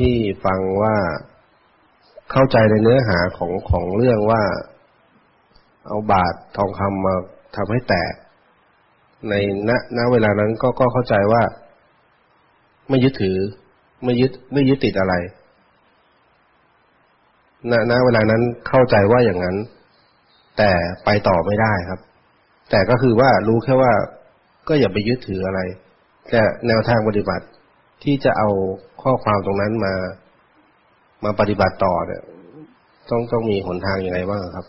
ที่ฟังว่าเข้าใจในเนื้อหาของของเรื่องว่า เอาบาททองคำมาทำให้แตก ในณณเวลานั้นก็ก็เข้าใจว่า ไม่ยึดถือ ไม่ยึดไม่ยึดติดอะไรณณเวลานั้นเข้าใจว่าอย่างนั้น แต่ไปต่อไม่ได้ครับ แต่ก็คือว่ารู้แค่ว่าก็อย่าไปยึดถืออะไรแต่แนวทางปฏิบัติ ที่จะเอาข้อความตรงนั้นมามาปฏิบัติต่อเนี่ย ต้องต้องมีหนทางอย่างไรบ้างครับ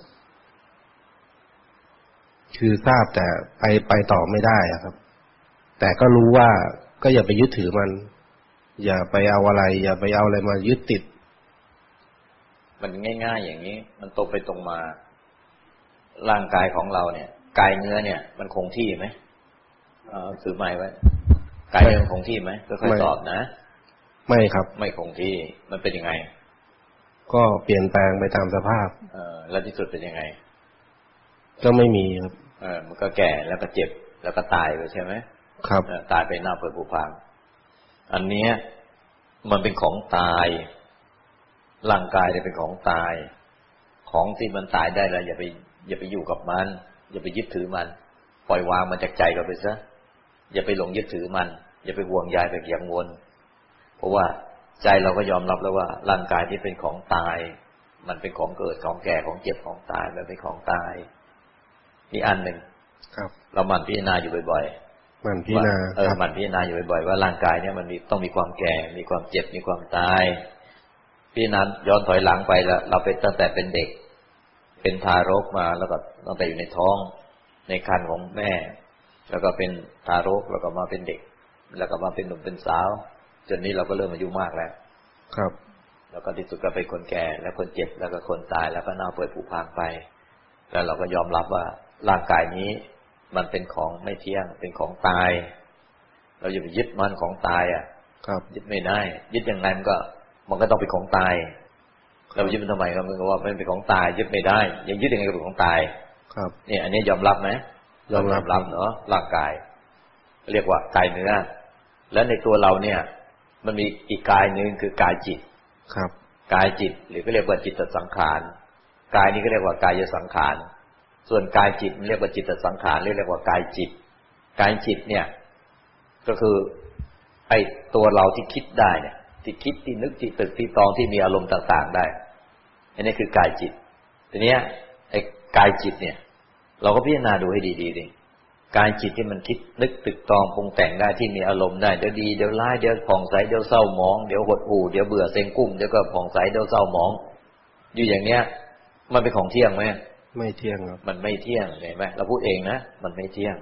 คือทราบแต่ไปไปต่อไม่ได้ครับ แต่ก็รู้ว่าก็อย่าไปยึดถือมัน อย่าไปเอาอะไร อย่าไปเอาอะไรมายึดติด มันง่าย ๆ อย่างนี้ มันตรงไปตรงมา ร่างกายของเราเนี่ย กายเนื้อเนี่ย มันคงที่ไหมเอาถือไม้ไว้ กายเนื้อคงที่ไหมค่อยๆตอบนะ ไม่ครับ ไม่คงที่มันเป็นยังไง ก็เปลี่ยนแปลงไปตามสภาพ เออแล้วที่สุดเป็นยังไง ก็ไม่มีครับ เออ มันก็แก่แล้วก็เจ็บแล้วก็ตายไปใช่ไหมครับเออตายไปหน้าเปิดผุพังอันเนี้ย มันเป็นของตายร่างกายเนี่ยเป็นของตาย ของที่มันตายได้แล้วอย่าไป อย่าไปอยู่กับมัน อย่าไปยึดถือมัน ปล่อยวางมันจากใจเราไปซะ อย่าไปหลงยึดถือมัน อย่าไปห่วงใยไปเกี่ยงวนเพราะว่าใจเราก็ยอมรับแล้วว่า ร่างกายที่เป็นของตาย มันเป็นของเกิดของแก่ของเจ็บของตายมันเป็นของตายนี่อันหนึ่งครับเราหมั่นพิจารณาอยู่บ่อยๆมันพิจารณาเออครับมันพิจารณาอยู่บ่อยๆว่าร่างกายเนี่ยมันมีต้องมีความแก่ มีความเจ็บมีความตายพี่นั้นย้อนถอยหลังไปแล้วเราเป็นตั้งแต่เป็นเด็ก เป็นทารกมาแล้วก็ตั้งแต่อยู่ในท้อง ในครรภ์ของแม่ แล้วก็เป็นทารกแล้วก็มาเป็นเด็ก แล้วก็มาเป็นหนุ่มเป็นสาว จนนี้เราก็เริ่มอายุมากแล้ว ครับ แล้วก็ที่สุดก็เป็นคนแก่ แล้วคนเจ็บแล้วก็คนตายแล้วก็เน่าเปื่อยผุพังไป แล้วเราก็ยอมรับว่าร่างกายนี้ มันเป็นของไม่เที่ยงเป็นของตาย เราอย่าไปยึดมันของตายอะ ครับ ยึดไม่ได้ ยึดอย่างนั้นก็ มันก็ต้องเป็นของตาย เรายึดมันทำไมก็มันก็ว่ามันเป็นของตาย ยึดไม่ได้ยังยึดยังไงก็เป็นของตาย ครับเนี่ยอันนี้ยอมรับไหม ยอมรับรับเนาะร่างกาย เรียกว่ากายเนื้อ แล้วในตัวเราเนี่ย มันมีอีกกายหนึ่งคือกายจิตครับ กายจิต หรือก็เรียกว่าจิตสังขารกายนี้ก็เรียกว่ากายสังขารส่วนกายจิตเรียกว่าจิตสังขารเรียกว่ากายจิต กายจิตเนี่ย ก็คือไอ้ตัวเราที่คิดได้เนี่ย ที่คิดที่นึกที่ตึกที่ตองที่มีอารมณ์ต่าง ๆ ได้ อันนี้คือกายจิต ทีเนี้ยไอ้กายจิตเนี่ย เราก็พิจารณาดูให้ดีๆดิกายจิตที่มันคิดนึกตึกตองปรุงแต่งได้ที่มีอารมณ์ได้เดี๋ยวดีเดี๋ยวร้ายเดี๋ยวผ่องใสเดี๋ยวเศร้าหมองเดี๋ยวหดหู่เดี๋ยวเบื่อเซ็งกุ้มเดี๋ยวก็ผ่องใสเดี๋ยวเศร้าหมอง อยู่อย่างเนี้ย มันเป็นของเที่ยงไหมไม่เที่ยงครับมันไม่เที่ยงเห็นไหมเราพูดเองนะมันไม่เที่ยง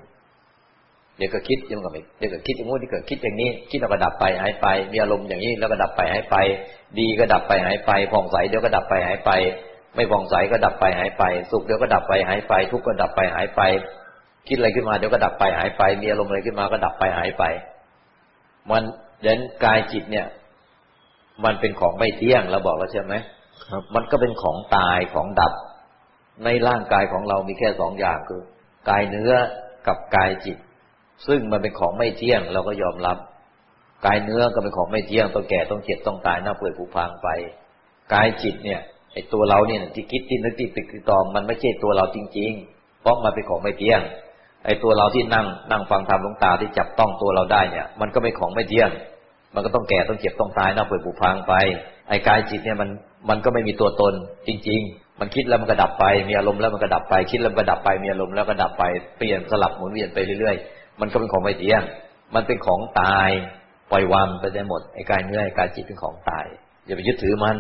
เดี๋ยวก็คิดเดี๋ยวก็ไม่เดี๋ยวก็คิดอย่างงู้นเดี๋ยวก็คิดอย่างนี้คิดแล้วก็ดับไปหายไป มีอารมณ์อย่างนี้แล้วก็ดับไปหายไป ดีก็ดับไปหายไปผ่องใสเดี๋ยวก็ดับไปหายไป ไม่ผ่องใสก็ดับไปหายไป สุขเดี๋ยวก็ดับไปหายไป ทุกข์ก็ดับไปหายไป คิดอะไรขึ้นมาเดี๋ยวก็ดับไปหายไป มีอารมณ์อะไรขึ้นมาก็ดับไปหายไป มันเด่นกายจิตเนี่ย มันเป็นของไม่เที่ยงเราบอกแล้วใช่ไหมครับ มันก็เป็นของตายของดับ ในร่างกายของเรามีแค่สองอย่างคือ กายเนื้อกับกายจิต ซึ่งมันเป็นของไม่เที่ยงเราก็ยอมรับ กายเนื้อก็เป็นของไม่เที่ยงต้องแก่ต้องเจ็บต้องตายหน้าเปื่อยผุพังไป กายจิตเนี่ย ไอ้ตัวเราเนี่ยที่คิดที่นึกที่ตึกที่ตอมันไม่ใช่ตัวเราจริง ๆ เพราะมันเป็นของไม่เที่ยง ไอ้ตัวเราที่นั่งนั่งฟังธรรมหลวงตาที่จับต้องตัวเราได้เนี่ย มันก็เป็นของไม่เที่ยง มันก็ต้องแก่ต้องเจ็บต้องตายน้าเปื่อยผุพังไป ไอ้กายจิตเนี่ยมันมันก็ไม่มีตัวตนจริง ๆ มันคิดแล้วมันก็ดับไป มีอารมณ์แล้วมันก็ดับไป คิดแล้วมันก็ดับไป มีอารมณ์แล้วก็ดับไป เปลี่ยนสลับหมุนเวียนไปเรื่อยๆ มันก็เป็นของไม่เที่ยง มันเป็นของตาย ปล่อยวางไปได้หมด ไอ้กายเนื้อไอ้กายจิตเป็นของตาย อย่าไปยึดถือมัน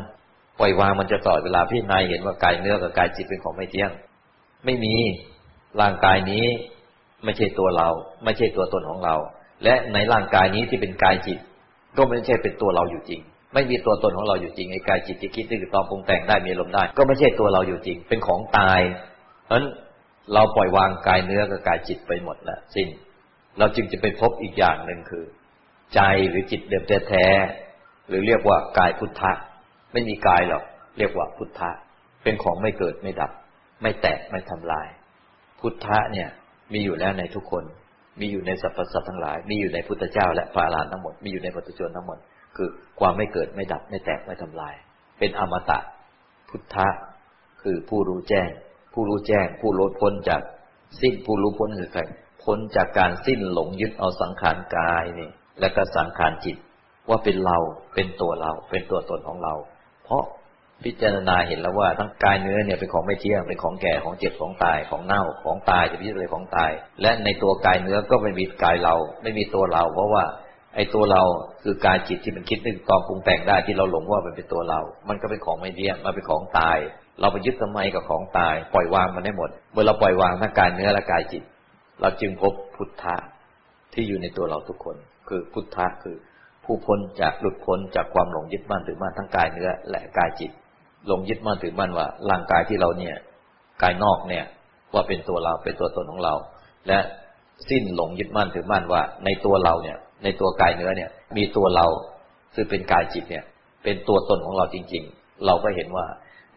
ปล่อยวางมันจะต่อดเวลาพี่นายเห็นว่ากายเนื้อกับกายจิตเป็นของไม่เที่ยง ไม่มีร่างกายนี้ ไม่ใช่ตัวเรา ไม่ใช่ตัวตนของเรา และในร่างกายนี้ที่เป็นกายจิต ก็ไม่ใช่เป็นตัวเราอยู่จริง ไม่มีตัวตนของเราอยู่จริงไอ้กายจิตที่คิดที่ตองปรุงแต่งได้มีลมได้ ก็ไม่ใช่ตัวเราอยู่จริง เป็นของตายเพราะฉะนั้นเราปล่อยวางกายเนื้อกับกายจิตไปหมดแล้วสิ้นเราจึงจะไปพบอีกอย่างหนึ่งคือ ใจหรือจิตเดิมแท้ๆหรือเรียกว่ากายพุทธะ ไม่มีกายหรอกเรียกว่าพุทธะ เป็นของไม่เกิดไม่ดับ ไม่แตกไม่ทำลาย พุทธะเนี่ย มีอยู่แล้วในทุกคน มีอยู่ในสรรพสัตว์ทั้งหลาย มีอยู่ในพุทธเจ้า และพระอรหันต์ทั้งหมด มีอยู่ในปุถุชนทั้งหมด คือความไม่เกิดไม่ดับ ไม่แตกไม่ทำลาย เป็นอมตะ พุทธะ คือผู้รู้แจ้ง ผู้รู้แจ้ง ผู้ลดพ้นจากสิ้นผู้รู้พ้นคือใครพ้นจากการสิ้นหลงยึดเอาสังขารกายนี่และก็สังขารจิต ว่าเป็นเราเป็นตัวเรา เป็นตัวตนของเรา เพราะพิจารณาเห็นแล้วว่าทั้งกายเนื้อเนี่ยเป็นของไม่เที่ยงเป็นของแก่ของเจ็บของตายของเน่าของตายจะพิจารณาของตาย และในตัวกายเนื้อก็ไม่มีกายเรา ไม่มีตัวเรา เพราะว่า ไอ้ตัวเราคือกายจิตที่มันคิดนึกตองปรุงแต่งได้ที่เราหลงว่ามันเป็นตัวเรา มันก็เป็นของไม่เที่ยงมันเป็นของตาย เราไปยึดทำไมกับของตาย ปล่อยวางมันได้หมด เมื่อเราปล่อยวางทั้งกายเนื้อและกายจิต เราจึงพบพุทธะที่อยู่ในตัวเราทุกคน คือพุทธะคือ ผู้พ้นจากหลุดพ้นจากความหลงยึดมั่นถือมั่นทั้งกายเนื้อ และกายจิตหลงยึดมั่นถือมั่นว่าร่างกายที่เราเนี่ยกายนอกเนี่ยว่าเป็นตัวเราเป็นตัวตนของเรา และสิ้นหลงยึดมั่นถือมั่นว่า ในตัวเราเนี่ย ในตัวกายเนื้อเนี่ย มีตัวเราซึ่งเป็นกายจิตเนี่ย เป็นตัวตนของเราจริง ๆ เราก็เห็นว่า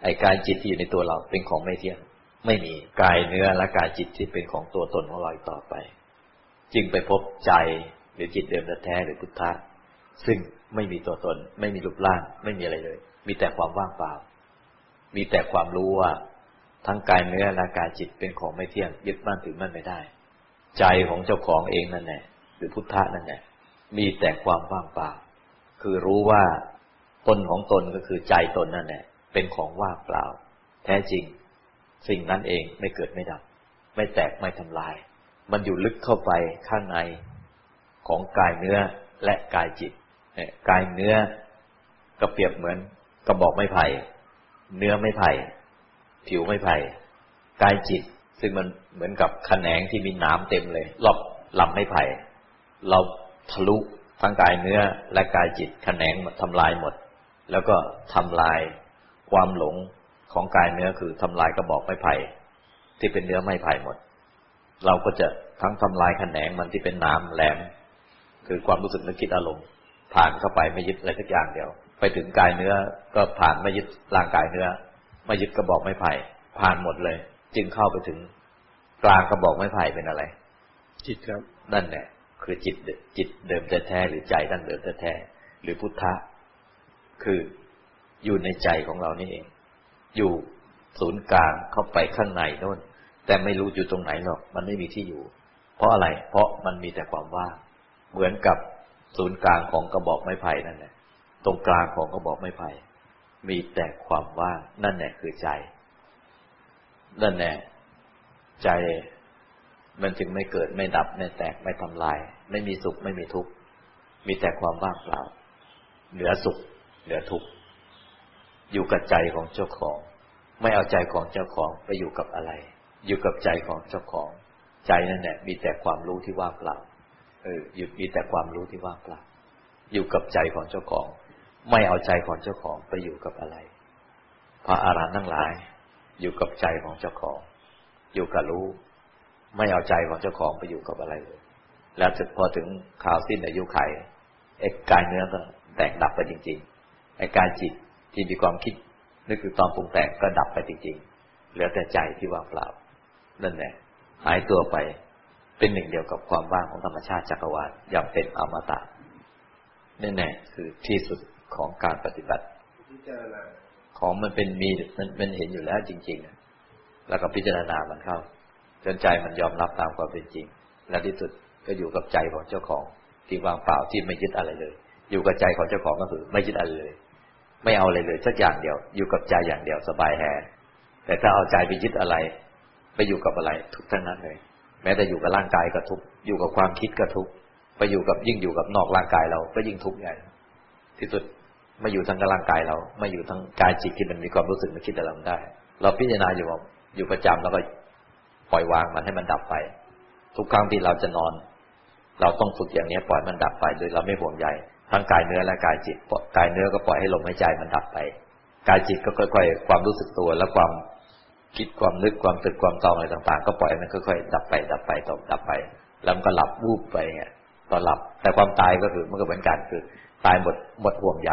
ไอ้กายจิตที่อยู่ในตัวเราเป็นของไม่เที่ยงไม่มีกายเนื้อและกายจิตที่เป็นของตัวตนของเราต่อไป จึงไปพบใจหรือจิตเดิมแท้หรือพุทธะ ซึ่งไม่มีตัวตน ไม่มีรูปร่าง ไม่มีอะไรเลย มีแต่ความว่างเปล่า มีแต่ความรู้ว่า ทั้งกายเนื้อและกายจิตเป็นของไม่เที่ยงยึดมั่นถือมั่นไม่ได้ ใจของเจ้าของเองนั่นแหละหรือพุทธะนั่นแหละมีแต่ความว่างเปล่า คือรู้ว่าตนของตนก็คือใจตนนั่นแหละเป็นของว่างเปล่า แท้จริง สิ่งนั้นเองไม่เกิดไม่ดับ ไม่แตกไม่ทำลาย มันอยู่ลึกเข้าไปข้างใน ของกายเนื้อและกายจิต กายเนื้อก็เปรียบเหมือนกระบอกไม้ไผ่ เนื้อไม่ไผ่ ผิวไม่ไผ่ กายจิต ซึ่งมันเหมือนกับขแขนงที่มีน้ำเต็มเลย รอบลำไม่ไผ่ เราทะลุทั้งกายเนื้อและกายจิตขแขนงทำลายหมด แล้วก็ทำลายความหลงของกายเนื้อคือทำลายกระบอกไม้ไผ่ ที่เป็นเนื้อไม้ไผ่หมด เราก็จะทั้งทำลายแขนงมันที่เป็นน้ำแหลม คือความรู้สึกนึกคิดอารมณ์ ผ่านเข้าไปไม่ยึดอะไรสักอย่างเดียว ไปถึงกายเนื้อก็ผ่านไม่ยึดร่างกายเนื้อ ไม่ยึดกระบอกไม้ไผ่ผ่านหมดเลย จึงเข้าไปถึงกลางกระบอกไม้ไผ่เป็นอะไร จิตครับนั่นแหละคือจิตจิตเดิมแท้หรือใจดั้งเดิมแท้หรือพุทธะ คืออยู่ในใจของเรานี่เอง อยู่ศูนย์กลางเข้าไปข้างในโน่น แต่ไม่รู้อยู่ตรงไหนหรอก มันไม่มีที่อยู่ เพราะอะไร เพราะมันมีแต่ความว่างเหมือนกับ ศูนย์กลางของกระบอกไม้ไผ่นั่นแหละ ตรงกลางของกระบอกไม้ไผ่ มีแต่ความว่าง นั่นแหละคือใจ นั่นแหละใจมันจึงไม่เกิดไม่ดับ ไม่แตกไม่ทำลาย ไม่มีสุขไม่มีทุกข์มีแต่ความว่างเปล่า เหลือสุข เหลือทุกข์อยู่กับใจของเจ้าของ ไม่เอาใจของเจ้าของไปอยู่กับอะไร อยู่กับใจของเจ้าของ ใจนั่นแหละมีแต่ความรู้ที่ว่างเปล่า เออหยุดมีแต่ความรู้ที่ว่างเปล่าอยู่กับใจของเจ้าของ ไม่เอาใจของเจ้าของไปอยู่กับอะไร พระอาราันทั้งหลาย อยู่กับใจของเจ้าของ อยู่กับรู้ ไม่เอาใจของเจ้าของไปอยู่กับอะไรเลย แล้วพอถึงข่าวสิ้นอายุไขไอ้กายเนื้อก็แตกดับไปจริง ๆไอ้กายจิตที่มีความคิดนึกคือตอนปรุงแต่งก็ดับไปจริง ๆ เหลือแต่ใจที่ว่างเปล่า นั่นแหละหายตัวไป เป็นหนึ่งเดียวกับความว่างของธรรมชาติจักรวาลอย่างเป็นอมตะนี่แน่คือที่สุดของการปฏิบัติ ของมันเป็นมีมันเป็นเห็นอยู่แล้วจริงๆแล้วก็พิจารณามันเข้า จนใจมันยอมรับตามความเป็นจริง และที่สุดก็อยู่กับใจของเจ้าของที่วางเปล่าที่ไม่ยึดอะไรเลย อยู่กับใจของเจ้าของก็คือ ไม่ยึดอะไรเลย ไม่เอาอะไรเลยสักอย่างเดียว อยู่กับใจอย่างเดียวสบายแฮแต่ถ้าเอาใจไปยึดอะไร ไปอยู่กับอะไร ทุกทั้งนั้นเลย แม้แต่อยู่กับร่างกายก็ทุกอยู่กับความคิดก็ทุกไปอยู่กับยิ่งอยู่กับนอกร่างกายเราก็ยิ่งทุกข์ใหญ่ที่สุดไม่อยู่ทั้งร่างกายเราไม่อยู่ทั้งกายจิตที่มันมีความรู้สึกมันคิดอะไรได้ เราพิจารณาอยู่ว่าอยู่ประจำแล้วก็ปล่อยวางมันให้มันดับไป ทุกครั้งที่เราจะนอน เราต้องฝึกอย่างนี้ปล่อยมันดับไป โดยเราไม่ห่วงใยทั้งกายเนื้อและกายจิตกายเนื้อก็ปล่อยให้ลมหายใจมันดับไป กายจิตก็ค่อยๆ ความรู้สึกตัวและความ คิดความนึกความตึกความตองอะไรต่างๆ ก็ปล่อยมันค่อยๆดับไป ดับไปตกดับไป แล้วก็หลับวูบไปเงี้ยตอนหลับ แต่ความตายก็คือมันก็เหมือนกันคือตายหมดหมดห่วงใย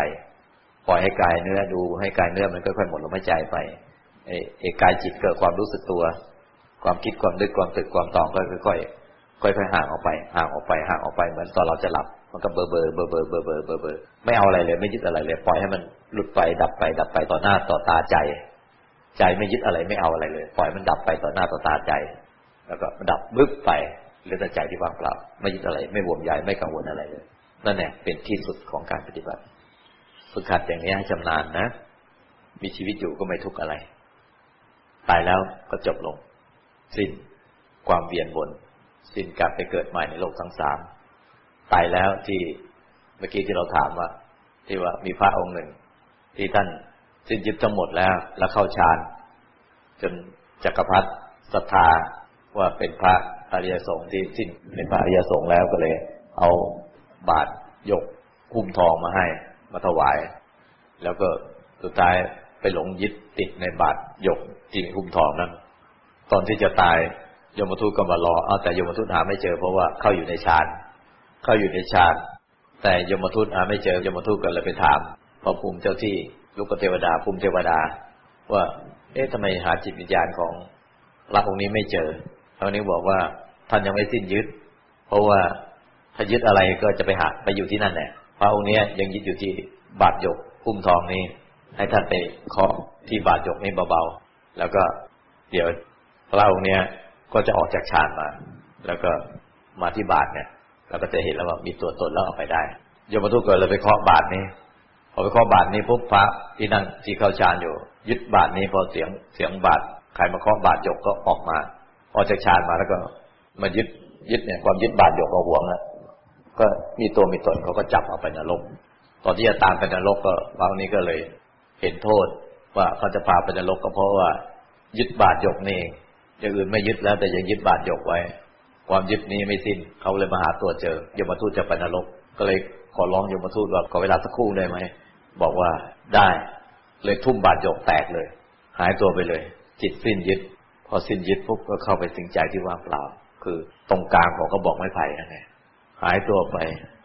ปล่อยให้กายเนื้อดูให้กายเนื้อมันค่อยๆหมดลมหายใจไปเอกายจิตเกิดความรู้สึกตัว ความคิดความนึกความตึกความตองก็ค่อยๆค่อยๆห่างออกไป ห่างออกไปห่างออกไปเหมือนตอนเราจะหลับ มันก็เบอร์เบอร์เบอร์เบอร์เบอร์เบอร์เบอร์ไม่เอาอะไรเลย ไม่ยึดอะไรเลย ปล่อยให้มันหลุดไปดับไปดับไปต่อหน้าต่อตาใจ ใจไม่ยึดอะไรไม่เอาอะไรเลย ปล่อยมันดับไปต่อหน้าต่อตาใจ แล้วก็ดับบึ๊บไปเหลือแต่ใจที่ว่างเปล่า ไม่ยึดอะไร ไม่ห่วงใยไม่กังวลอะไรเลยนั่นแหละเป็นที่สุดของการปฏิบัติ ฝึกหัดอย่างนี้ให้ชำนาญนะ มีชีวิตอยู่ก็ไม่ทุกข์อะไร ตายแล้วก็จบลง สิ้นความเวียนวน สิ้นการไปเกิดใหม่ในโลกทั้งสามตายแล้วที่เมื่อกี้ที่เราถามว่า ที่ว่ามีพระองค์หนึ่ง ที่ท่าน สิ้นยึดทั้งหมดแล้ว แล้วเข้าฌาน จนจักรพรรดิศรัทธาว่าเป็นพระอริยสงฆ์ที่สิ้นเป็นพระอริยสงฆ์แล้วก็เลย เอาบาตรยกคุ้มทองมาให้มาถวาย แล้วก็สุดท้ายไปหลงยึดติดในบาตรยกที่คุ้มทองนั้น ตอนที่จะตายยมทูตก็มารอเอาแต่ยมทูตหาไม่เจอเพราะว่าเข้าอยู่ในฌานเข้าอยู่ในฌานแต่ยมทูตหาไม่เจอยมทูตก็เลยไปถามพระภูมิเจ้าที่ ลูกเทวดาภูมิเทวดา ว่า เอ๊ะทำไมหาจิตวิญญาณของพระองค์นี้ไม่เจอพระองค์นี้บอกว่าท่านยังไม่สิ้นยึด เพราะว่าถ้ายึดอะไรก็จะไปหาไปอยู่ที่นั่นแหละพระองค์นี้ยังยึดอยู่ที่บาดยกพุ่มทองนี้ ให้ท่านไปเคาะที่บาดยกนี้เบาๆแล้วก็เดี๋ยวพระองค์นี้ก็จะออกจากฌานมา แล้วก็มาที่บาทเนี่ยเราก็จะเห็นแล้วว่ามีตัวตนแล้วออกไปได้ โยมทูตเกิดเลยไปเคาะบาทนี้ พอไปเคาะบาทนี้ปุ๊บพระที่นั่งที่เข้าฌานอยู่ ยึดบาทนี้พอเสียงเสียงบาทใครมาเคาะบาทยกก็ออกมา ออกจากฌานมาแล้วก็มายึดยึดเนี่ยความยึดบาทยกเอาหวงอะก็มีตัวมีตนเขาก็จับเอาไปนรก ตอนที่จะตามไปนรกก็บางนี้ก็เลยเห็นโทษว่าเขาจะพาไปนรกก็เพราะว่า ยึดบาทยกนี่เองอย่างอื่นไม่ยึดแล้วแต่ยังยึดบาทยกไว้ ความยึดนี้ไม่สิ้นเขาเลยมาหาตัวเจอยมทูตจะไปนรก ก็เลยขอร้องยมทูตว่าขอเวลาสักครู่ได้ไหม บอกว่าได้เลยทุ่มบาทยกแตกเลย หายตัวไปเลย จิตสิ้นยึด พอสิ้นยึดปุ๊บก็เข้าไปสิงใจที่ว่างเปล่า คือตรงกลางของก็บอกไม่ไผ่นั่นไงหายตัวไป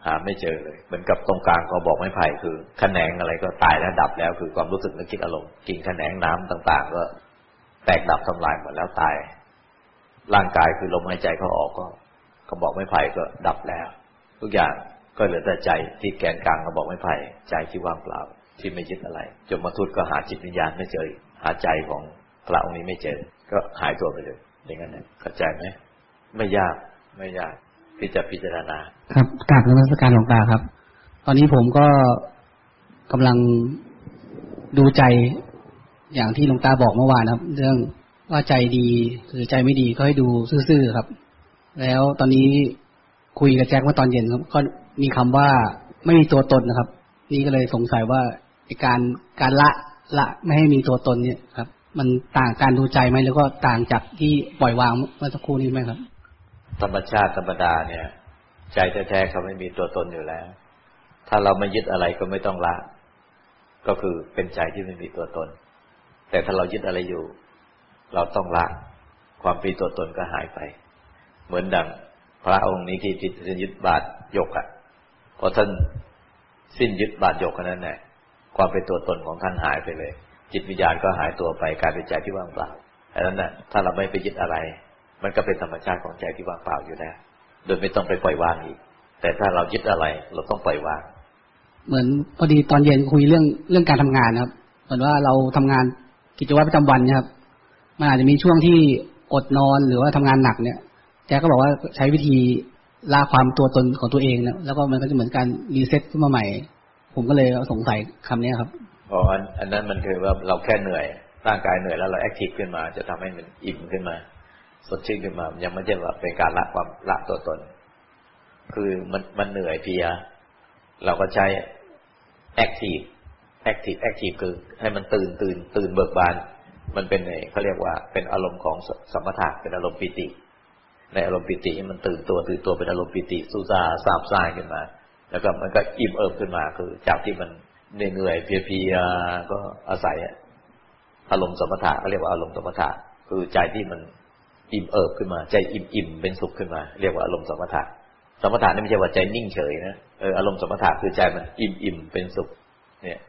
หาไม่เจอเลย เหมือนกับตรงกลางก็บอกไม่ไผ่คือขแขนงอะไรก็ตายแล้วดับแล้ว คือความรู้สึกนึกคิดอารมณ์กิ่งขแขนงน้ำต่างๆ ก็แตกดับทำลายหมดแล้วตาย ร่างกายคือลมหายใจเขาออกก็เขาบอกไม่ไผ่ก็ดับแล้ว ทุกอย่าง ก็เหลือแต่ใจที่แกนกลางเขาบอกไม่ไผ่ใจที่ว่างเปล่าที่ไม่ยึดอะไรจนมาทุตก็หาจิตวิญญาณไม่เจอ หาใจของพระองค์นี้ไม่เจอ ก็หายตัวไปเลยอย่างนั้นนะเข้าใจไหมไม่ยากไม่ยากที่จะพิจารณา ครับกราบนมัสการหลวงตาครับ ตอนนี้ผมก็กำลังดูใจอย่างที่หลวงตาบอกเมื่อวานครับ เรื่องว่าใจดีหรือใจไม่ดีก็ให้ดูซื่อๆครับ แล้วตอนนี้คุยกับแจ็คเมื่อตอนเย็นครับก็ มีคำว่าไม่มีตัวตนนะครับ นี่ก็เลยสงสัยว่าการการละละไม่ให้มีตัวตนเนี่ยครับ มันต่างการดูใจไหมแล้วก็ต่างจากที่ปล่อยวางเมื่อสักครู่นี้ไหมครับ ธรรมชาติธรรมดาเนี่ย ใจแท้ๆเขาไม่มีตัวตนอยู่แล้ว ถ้าเราไม่ยึดอะไรก็ไม่ต้องละ ก็คือเป็นใจที่ไม่มีตัวตน แต่ถ้าเรายึดอะไรอยู่ เราต้องละ ความเป็นตัวตนก็หายไป เหมือนดังพระองค์นี้ที่ที่จะยึดบาทยกอะ่ะ อท่านสิ้นยึดบาทยกนั้นแหละความเป็นตัวตนของท่านหายไปเลย จิตวิญญาณก็หายตัวไปกลายเป็นใจที่ว่างเปล่าดังนั้นนะถ้าเราไม่ไปยึดอะไร มันก็เป็นธรรมชาติของใจที่ว่างเปล่าอยู่แล้วโดยไม่ต้องไปปล่อยวางอีก แต่ถ้าเรายึดอะไร เราต้องปล่อยวาง เหมือนพอดีตอนเย็นคุยเรื่องเรื่องการทำงานครับ เหมือนว่าเราทำงานกิจวัตรประจำวันนะครับมันอาจจะมีช่วงที่อดนอนหรือว่าทำงานหนักเนี่ยแกก็บอกว่าใช้วิธี ละความตัวตนของตัวเองนะแล้วก็มันก็จะเหมือนการ reset ขึ้นมาใหม่ ผมก็เลยสงสัยคำนี้ครับอ๋ออันอันนั้นมันคือว่าเราแค่เหนื่อย ร่างกายเหนื่อยแล้วเรา active ขึ้นมา จะทำให้มันอิ่มขึ้นมา สดชื่นขึ้นมา ยังไม่ใช่ว่าเป็นการละความละตัวตน คือมันมันเหนื่อยเพลีย เราก็ใช้ active active active คือให้มันตื่นตื่นตื่นเบิกบาน มันเป็นเขาเรียกว่าเป็นอารมณ์ของสมถะเป็นอารมณ์ปิติ ในอารมณ์ปิติมันตื่นตัวตื่นตัวเป็นอารมณ์ปิติสู้ซาซาบซ่าขึ้นมา แล้วก็มันก็อิ่มเอิบขึ้นมา คือจากที่มันเหนื่อยเพียๆก็อาศัยอารมณ์สมถะเขาเรียกว่าอารมณ์สมถะคือใจที่มันอิ่มเอิบขึ้นมา ใจอิ่มอิ่มเป็นสุขขึ้นมา เรียกว่าอารมณ์สมถะสมถะนี่ไม่ใช่ว่าใจนิ่งเฉยนะเอออารมณ์สมถะคือใจมันอิ่มอิ่มเป็นสุข เนี่ย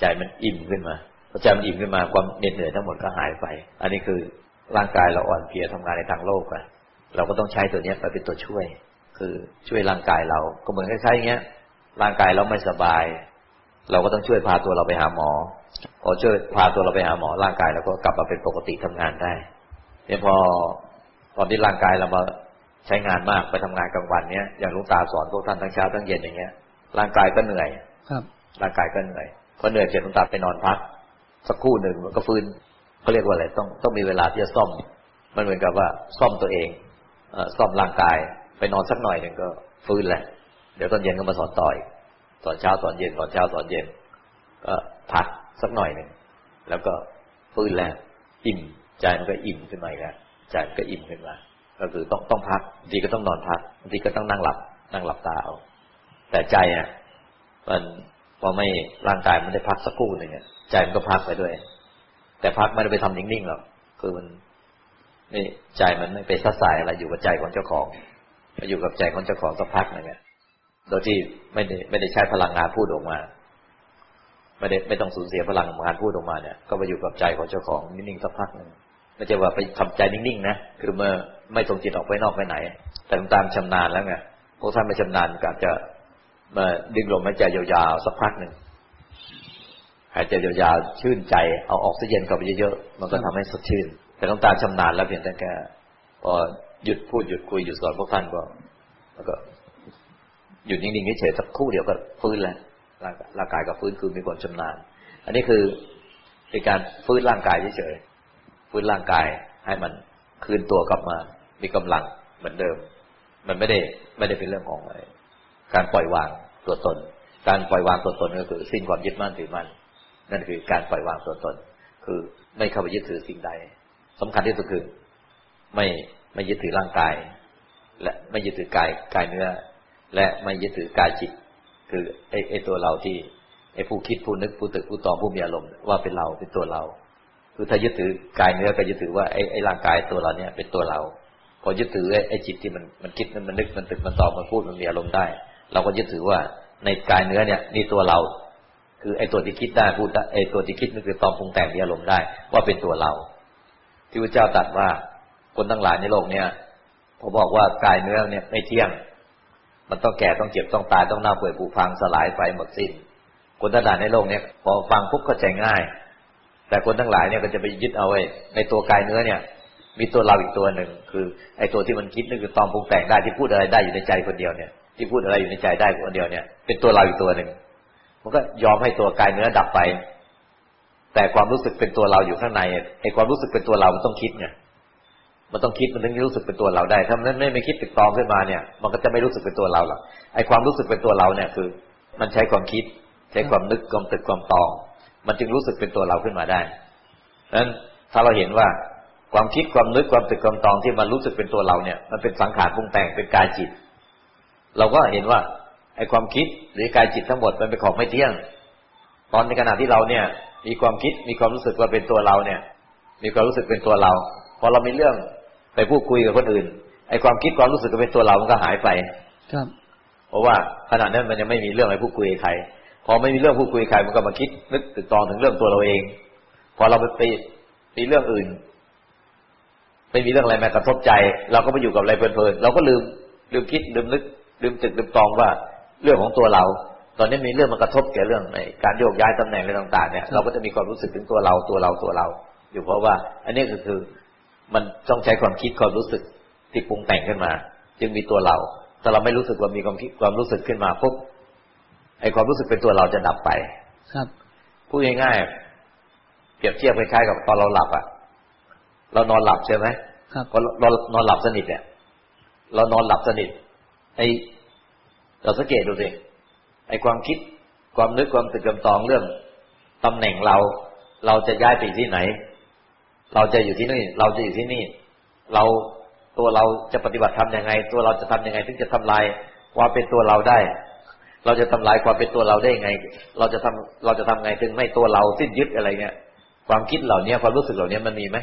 ใจมันอิ่มขึ้นมาพอใจมันอิ่มขึ้นมาความเหน็ดเหนื่อยทั้งหมดก็หายไป อันนี้คือร่างกายเราอ่อนเพลียทำงานในทางโลกอะ เราก็ต้องใช้ตัวนี้ไปเป็นตัวช่วย คือช่วยร่างกายเรา ก็เหมือนคล้ายๆอย่างเงี้ย ร่างกายเราไม่สบาย เราก็ต้องช่วยพาตัวเราไปหาหมอพอช่วยพาตัวเราไปหาหมอร่างกายเราก็กลับมาเป็นปกติทำงานได้เนี่ยพอตอนที่ร่างกายเรามาใช้งานมากไปทำงานกลางวันเนี้ยอย่างลุงตาสอนพวกท่านทั้งเช้าทั้งเย็นอย่างเงี้ย ร่างกายก็เหนื่อย ครับ ร่างกายก็เหนื่อยพอเหนื่อยเสร็จลุงตาไปนอนพักสักครู่หนึ่งมันก็ฟื้นเขาเรียกว่าอะไรต้องต้องมีเวลาที่จะซ่อม มันเหมือนกับว่าซ่อมตัวเองเอ ซ่อมร่างกาย ไปนอนสักหน่อยหนึ่งก็ฟื้นแหละ เดี๋ยวตอนเย็นก็มาสอนต่อยตอนเช้าตอนเย็นตอนเช้าตอนเย็น ก็พักสักหน่อยหนึ่งแล้วก็ฟื้นแล้ว อิ่มใจมันก็อิ่มขึ้นมาอีกแล้วใจมันก็อิ่มขึ้นมา ก็คือต้องต้องพักบางทีก็ต้องนอนพักบางทีก็ต้องนั่งหลับ นั่งหลับตาเอาแต่ใจอะมันพอไม่ร่างกายมันได้พักสักครู่หนึ่งใจมันก็พักไปด้วย แต่พักไม่ได้ไปทำนิ่งๆหรอกคือมัน นี่ใจมันไม่ไปซัดสายอะไรอยู่กับใจของเจ้าของไปอยู่กับใจของเจ้าของสักพักหนึ่งเนี่ยโดยที่ไม่ได้ไม่ได้ใช้พลังงานพูดออกมา ไม่ได้ไม่ต้องสูญเสียพลังงานพูดออกมาเนี่ย ก็ไปอยู่กับใจของเจ้าของนิ่งๆสักพักหนึ่งไม่ใช่ว่าไปทำใจนิ่งๆนะคือเมื่อไม่ส่งจิตออกไปนอกไปไหน แต่ตามชำนาญแล้วไงพวกท่านไม่ชำนาญก็จะมาดึงลมหายใจยาวๆสักพักหนึ่งหายใจยาวๆชื่นใจเอาออกซิเจนเข้าไปเยอะๆมันก็ทำให้สดชื่น แต่ต้องตามชำนาญแล้วเพียงแต่แค่พอหยุดพูดหยุดคุยหยุดสอนพวกท่านก็แล้วก็หยุดนิ่งๆเฉยๆสักครู่เดียวก็ฟื้นแล้วร่างกายก็ฟื้นคือมีความชำนาญ อันนี้คือเป็นการฟื้นร่างกายเฉยๆฟื้นร่างกายให้มันคืนตัวกลับมา มีกำลังเหมือนเดิม มันไม่ได้ไม่ได้เป็นเรื่องของอะไรการปล่อยวางตัวตน การปล่อยวางตัวตนก็คือสิ้นความยึดมั่นถือมั่นนั่นคือการปล่อยวางตัวตน คือไม่เข้าไปยึดถือสิ่งใด สำคัญที่สุดคือ ไม่ไม่ยึดถือร่างกาย และไม่ยึดถือกายกายเนื้อ และไม่ยึดถือกายจิต คือไอ้ไอ้ตัวเราที่ไอ้ผู้คิดผู้นึกผู้ตึกผู้ตองผู้มีอารมณ์ว่าเป็นเราเป็นตัวเรา คือถ้ายึดถือกายเนื้อก็ยึดถือว่าไอ้ไอ้ร่างกายตัวเราเนี่ยเป็นตัวเรา พอยึดถือไอ้จิตที่มันมันคิดมันนึกมันตึกมันตองมันพูดมันมีอารมณ์ได้ เราก็ยึดถือว่าในกายเนื้อเนี่ยนี่ตัวเรา คือไอ้ตัวที่คิดได้พูดได้ไอ้ตัวที่คิดนึกคือตองปรุงแต่งมีอารมณ์ได้ ว่าเป็นตัวเรา ที่พระเจ้าตรัสว่าคนทั้งหลายในโลกเนี่ยผมบอกว่ากายเนื้อเนี่ยไม่เที่ยง มันต้องแก่ต้องเจ็บต้องตายต้องเน่าเปื่อยผุพังสลายไปหมดสิ้น คนทั้งหลายในโลกเนี่ยพอฟังปุ๊บเข้าใจง่าย แต่คนทั้งหลายเนี่ยก็จะไปยึดเอาไว้ในตัวกายเนื้อเนี่ย มีตัวเราอีกตัวหนึ่ง คือไอ้ตัวที่มันคิดนึกคือตอมปรุงแต่งได้ที่พูดอะไรได้อยู่ในใจคนเดียวเนี่ย ที่พูดอะไรอยู่ในใจได้คนเดียวเนี่ย เป็นตัวเราอีกตัวหนึ่งมันก็ยอมให้ตัวกายเนื้อดับไป แต่ความรู้สึกเป็นตัวเราอยู่ข้างในไอ้ความรู้สึกเป็นตัวเรามันต้องคิดไงมันต้องคิดมันถึงรู้สึกเป็นตัวเราได้ ถ้ามันไม่ไม่คิดติดตองขึ้นมาเนี่ย มันก็จะไม่รู้สึกเป็นตัวเราหรอกไอ้ความรู้สึกเป็นตัวเราเนี่ยคือ มันใช้ความคิด ใช้ความนึกความตึกความตอง มันจึงรู้สึกเป็นตัวเราขึ้นมาได้ดังนั้นถ้าเราเห็นว่าความคิดความนึกความตึกความตองที่มันรู้สึกเป็นตัวเราเนี่ย มันเป็นสังขารปรุงแต่งเป็นกายจิต เราก็เห็นว่าไอ้ความคิดหรือกายจิตทั้งหมดมันเป็นของไม่เที่ยง ตอนในขณะที่เราเนี่ย มีความคิดมีความรู้สึกว่าเป็นตัวเราเนี่ย มีความรู้สึกเป็นตัวเรา พอเรามีเรื่องไปพูดคุยกับคนอื่นไอ้ความคิดความรู้สึกก็เป็นตัวเรามันก็หายไป ครับ เพราะว่าขณะนั้นมันยังไม่มีเรื่องอะไรพูดคุยกับใคร พอไม่มีเรื่องพูดคุยกับใครมันก็มาคิดนึกตึกตองถึงเรื่องตัวเราเอง พอเราไปตีมีเรื่องอื่นไม่มีเรื่องอะไรมากระทบใจ เราก็ไปอยู่กับอะไรเพลินๆเราก็ลืมลืมคิดลืมนึกลืมตึกลืมตองว่าเรื่องของตัวเรา ตอนนี้มีเรื่องมากระทบแก่เรื่องในการโยกย้ายตำแหน่งอะไรต่าง ๆ เนี่ยเราก็จะมีความรู้สึกถึงตัวเราตัวเราตัวเรา อยู่เพราะว่า อันนี้ก็คือมันต้องใช้ความคิดความรู้สึกที่ปรุงแต่งขึ้นมา จึงมีตัวเราถ้าเราไม่รู้สึกว่ามีความคิดความรู้สึกขึ้นมาปุ๊บไอความรู้สึกเป็นตัวเราจะดับไป ครับพูดง่ายๆเปรียบเทียบคล้ายๆกับตอนเราหลับอะ เรานอนหลับใช่ไหมครับพอเรานอนหลับสนิทเนี่ย เรานอนหลับสนิทไอเราสังเกตดูสิ ไอความคิดความนึกความตึกความตองเรื่องตำแหน่งเรา เราจะย้ายไปที่ไหน เราจะอยู่ที่นี่ เราจะอยู่ที่นี่ เราตัวเราจะปฏิบัติทำยังไง ตัวเราจะทำยังไง ถึงจะทำลายความเป็นตัวเราได้ เราจะทำลายความเป็นตัวเราได้ยังไง เราจะทำเราจะทำไงถึงไม่ตัวเราสิ้นยึดอะไรเงี้ยความคิดเหล่านี้ความรู้สึกเหล่านี้มันมีไหม